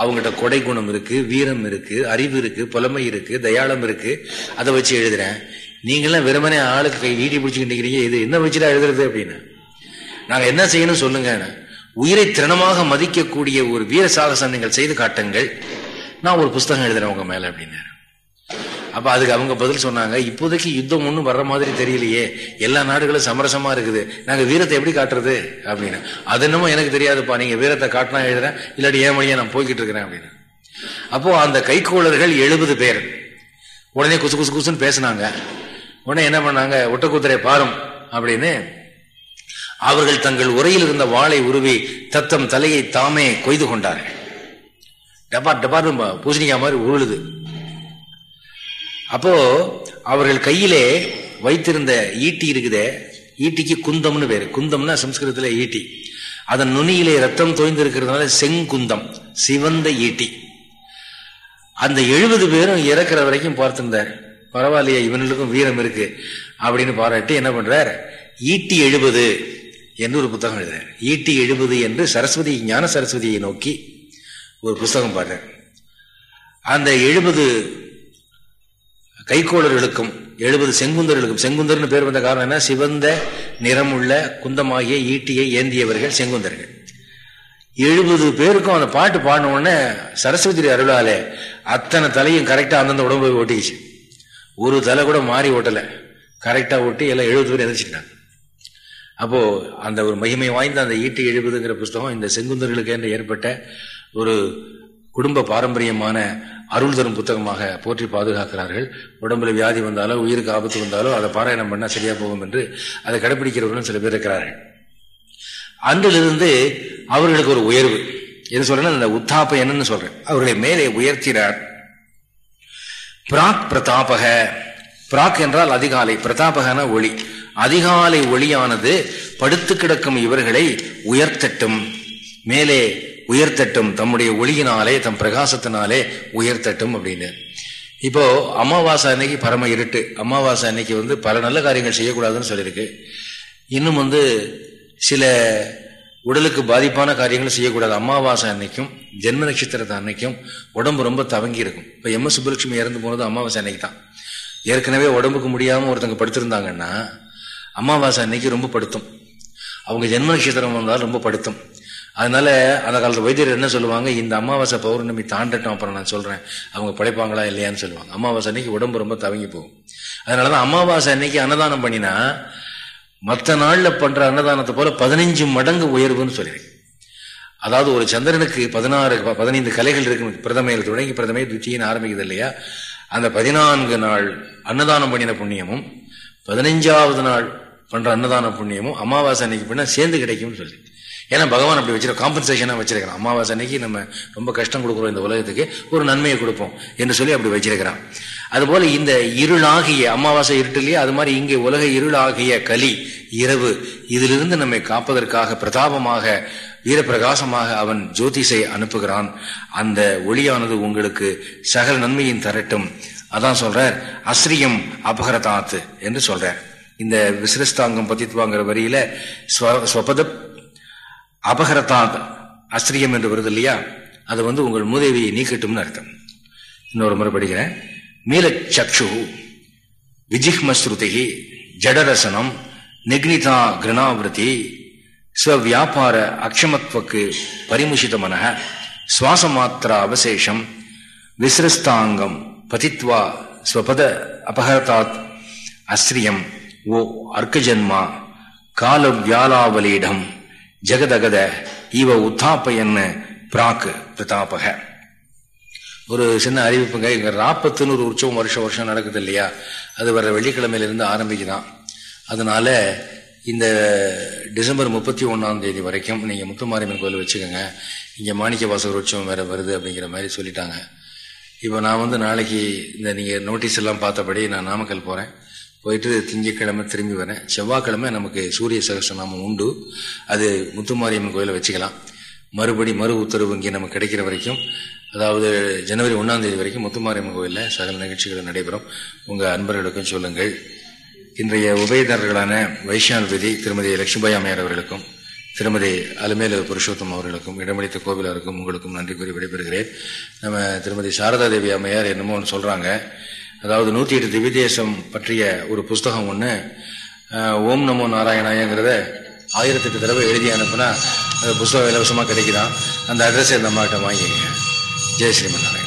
அவங்ககிட்ட கொடை குணம் இருக்கு வீரம் இருக்கு அறிவு இருக்கு புலமை இருக்கு தயாளம் இருக்கு அதை வச்சு எழுதுறேன். நீங்களாம் வெறுமனே ஆளுக்கு கை வீட்டி பிடிச்சிக்கிட்டு இது என்ன வச்சுடா எழுதுறது அப்படின்னு. நாங்க என்ன செய்யணும் சொல்லுங்க உயிரை திறனமாக மதிக்கக்கூடிய ஒரு வீர சாகசம் நீங்கள் செய்து காட்டுங்கள். நான் ஒரு புஸ்தகம் எழுதுறேன் உங்க மேல அப்படின்னாரு அப்ப அதுக்கு அவங்க பதில் சொன்னாங்க இப்போதைக்கு யுத்தம் ஒன்றும் வர்ற மாதிரி தெரியலையே. எல்லா நாடுகளும் சமரசமா இருக்குது. நாங்க வீரத்தை எப்படி காட்டுறது? அப்படின்னு. அது என்னமோ எனக்கு தெரியாதுப்பா. நீங்க வீரத்தை காட்டினா எழுதுறேன் இல்லாட்டி ஏன் வழியா நான் போய்கிட்டு இருக்கிறேன் அப்படின்னு. அப்போ அந்த கைக்கோளர்கள் எழுபது பேர். உடனே குசு குசு குசுன்னு பேசினாங்க. உடனே என்ன பண்ணாங்க? ஒட்டக்கூத்தரை பாரும் அப்படின்னு. அவர்கள் தங்கள் உரையில் இருந்த வாளை உருவி தத்தம் தலையை தாமே கொய்து கொண்டார்கள். டபார் டபார் பூசணிக்காய் மாதிரி உருளுது. அப்போ அவர்கள் கையிலே வைத்திருந்த ஈட்டி இருக்குதே ஈட்டிக்கு குந்தம்னு பேரு. குந்தம்னா சம்ஸ்கிருதத்துல ஈட்டி. அதன் நுனியிலே ரத்தம் தோய்ந்து இருக்கிறதுனால செங்குந்தம் சிவந்த ஈட்டி. அந்த எழுபது பேரும் இறக்குற வரைக்கும் பார்த்திருந்தார். பரவாயில்லையே இவனுக்கும் வீரம் இருக்கு. அப்படின்னு பாராட்டி என்ன பண்றார்? ஈட்டி எழுபது என்று ஒரு புத்தகம் எழுதுறார். ஈட்டி எழுபது என்று சரஸ்வதி ஞான சரஸ்வதியை நோக்கி ஒரு புஸ்தகம் பார்த்தேன் அந்த எழுபது கைகோளர்களுக்கும் எழுபது செங்குந்தர்களுக்கும் செங்குந்தர்னு பேர் வந்த காரணம் என்ன? சிவந்த நிறமுள்ள குந்தமாகிய ஈட்டியை ஏந்தியவர்கள் செங்குந்தர்கள். எழுபது பேருக்கும் அந்த பாட்டு பாடின உடனே சரஸ்வதி அருளாலே அத்தனை தலையும் கரெக்டாக அந்தந்த உடம்பு போய் ஓட்டிக்கிச்சு ஒரு தலை கூட மாறி ஓட்டலை கரெக்டாக ஓட்டி எல்லாம் எழுபது பேர் எதிர்ச்சிட்டாங்க அப்போது அந்த ஒரு மகிமை வாய்ந்த அந்த ஈட்டி எழுபதுங்கிற புஸ்தகம் இந்த செங்குந்தர்களுக்கு என்று ஏற்பட்ட ஒரு குடும்ப பாரம்பரியமான அருள் தரும் புத்தகமாக போற்றி பாதுகாக்கிறார்கள். உடம்புல வியாதி வந்தாலோ உயிருக்கு ஆபத்து வந்தாலோ அதை பாராயணம் பண்ணா சரியா போகும் என்று அதை கடைபிடிக்கிறவர்களும் சில பேர் இருக்கிறார்கள். அன்றிலிருந்து அவர்களுக்கு ஒரு உயர்வு. எது சொல்றேன் அந்த உத்தாப்பம் என்னன்னு சொல்றேன். அவர்களை மேலே உயர்த்தினார். பிராக் பிரதாபக. பிராக் என்றால் அதிகாலை. பிரதாபகன ஒளி. அதிகாலை ஒளியானது படுத்து கிடக்கும் இவர்களை உயர்த்தட்டும். மேலே உயர்த்தட்டும் தம்முடைய ஒளியினாலே தம் பிரகாசத்தினாலே உயர்த்தட்டும் அப்படின்னு. இப்போ அமாவாசை அன்னைக்கு பரம இருட்டு. அமாவாசை அன்னைக்கு வந்து பல நல்ல காரியங்கள் செய்யக்கூடாதுன்னு சொல்லியிருக்கு. இன்னும் வந்து சில உடலுக்கு பாதிப்பான காரியங்களும் செய்யக்கூடாது. அமாவாசை அன்னைக்கும் ஜென்ம நட்சத்திரத்தை அன்னைக்கும் உடம்பு ரொம்ப தவங்கி இருக்கும். இப்போ எம் எஸ் சுப்புலட்சுமி இறந்து போனது அமாவாசை அன்னைக்கு தான். ஏற்கனவே உடம்புக்கு முடியாமல் ஒருத்தங்க படுத்திருந்தாங்கன்னா அமாவாசை அன்னைக்கு ரொம்ப படுத்தும். அவங்க ஜென்ம நட்சத்திரம் வந்தால் ரொம்ப படுத்தும். அதனால அந்த காலத்து வைத்தியர் என்ன சொல்லுவாங்க? இந்த அமாவாசை பௌர்ணமி தாண்டட்டும் அப்புறம் நான் சொல்றேன். அவங்க படைப்பாங்களா இல்லையான்னு சொல்லுவாங்க. அமாவாசை அன்னைக்கு உடம்பு ரொம்ப தவங்கி போகும். அதனாலதான் அமாவாசை அன்னைக்கு அன்னதானம் பண்ணினா மற்ற நாள்ல பண்ற அன்னதானத்தை போல பதினஞ்சு மடங்கு உயர்வுன்னு சொல்லிடுறேன் அதாவது ஒரு சந்திரனுக்கு பதினாறு பதினைந்து கலைகள் இருக்கு பிரதமையில் தொடங்கி பிரதமை துச்சியின் ஆரம்பிக்குது இல்லையா? அந்த பதினான்கு நாள் அன்னதானம் பண்ணின புண்ணியமும் பதினைஞ்சாவது நாள் பண்ற அன்னதான புண்ணியமும் அமாவாசை அன்னைக்கு பண்ண சேர்ந்து கிடைக்கும்னு சொல்லி. ஏன்னா பகவான் அப்படி வச்சிருக்க காம்பன்சேஷனாக வச்சிருக்கிறான். அமாவாசை அன்னைக்கு நம்ம ரொம்ப கஷ்டம் கொடுக்குறோம் இந்த உலகத்துக்கு ஒரு நன்மையை கொடுப்போம் என்று சொல்லி அப்படி வச்சிருக்கிறான். அதுபோல இந்த இருளாகிய அமாவாசை இருட்டிலேயே அது மாதிரி இங்கே உலக இருளாகிய கலி இரவு இதிலிருந்து நம்மை காப்பதற்காக பிரதாபமாக வீரப்பிரகாசமாக அவன் ஜோதிஷை அனுப்புகிறான். அந்த ஒளியானது உங்களுக்கு சகல நன்மையின் தரட்டும். அதான் சொல்றார் அஸ்ரியம் அபகரதாத்து என்று சொல்றார். இந்த விசிரஸ்தாங்கம் பதித்துவாங்கிற வரியில ஸ்வபத அபகரதாத் அஸ்ரியம் என்று வருது இல்லையா? அது வந்து உங்கள் மூதேவியை நீக்கட்டும்னு அர்த்தம். இன்னொரு முறை படிக்கிறேன். மீலச்சக்ஷு விஜிஹ்மஸ்ருதி ஜடரசனம் நிக்னிதா கிருணாவிருத்தி ஸ்வவியாபார அக்ஷமத்வக்கு பரிமுஷித மனக சுவாசமாத்திர அவசேஷம் விசிரஸ்தாங்கம் பதித்வா ஸ்வபத அபகரதாத் அஸ்ரியம் ஓ அர்க்கஜன்மா கால வியாலாவலீடம் ஜெகதகத இவ உத்தாப்பயன்னு பிராக்கு பிரதாபக ஒரு சின்ன அறிவிப்புங்க இங்க ராப்பத்துன்னு ஒரு உற்சவம் வருஷம் வருஷம் நடக்குது இல்லையா? அது வர வெள்ளிக்கிழமையிலிருந்து ஆரம்பிக்குதான். அதனால இந்த டிசம்பர் முப்பத்தி ஒன்னாம் தேதி வரைக்கும் நீங்க முத்துமாரியம்மன் கோயில் வச்சுக்கோங்க. இங்க மாணிக்க வாசகர் உற்சவம் வேற வருது அப்படிங்கிற மாதிரி சொல்லிட்டாங்க. இப்போ நான் வந்து நாளைக்கு இந்த நீங்கள் நோட்டீஸ் எல்லாம் பார்த்தபடி நான் நாமக்கல் போகிறேன் போயிட்டு திங்கக்கிழமை திரும்பி வரேன். செவ்வாய்க்கிழமை நமக்கு சூரிய சகசநாமம் உண்டு. அது முத்துமாரியம்மன் கோயிலை வச்சுக்கலாம். மறுபடி மறு உத்தரவு இங்கே நமக்கு கிடைக்கிற வரைக்கும் அதாவது ஜனவரி ஒன்றாம் தேதி வரைக்கும் முத்துமாரியம்மன் கோயிலில் சகல நிகழ்ச்சிகள் நடைபெறும். உங்கள் அன்பர்களுக்கும் சொல்லுங்கள். இன்றைய உபயதாரர்களான வைஷ்ணவபதி திருமதி லட்சுமிபாய் அம்மையார் அவர்களுக்கும் திருமதி அலுமேலு புருஷோத்தம் அவர்களுக்கும் இடமளித்த கோவிலருக்கும் உங்களுக்கும் நன்றி கூறி விடைபெறுகிறேன். நம்ம திருமதி சாரதா தேவி அம்மையார் என்னமோ ஒன்று சொல்கிறாங்க அதாவது நூற்றி எட்டு திவ்யதேசம் பற்றிய ஒரு புஸ்தகம் ஒன்று ஓம் நமோ நாராயணாயங்கிறத ஆயிரத்தெட்டு தடவை எழுதி அனுப்புனா அந்த புஸ்தகம் இலவசமாக கிடைக்குதான். அந்த அட்ரஸை இந்த அம்மாட்ட வாங்கிக்கங்க. ஜெய் ஸ்ரீமன் நாராயணன்.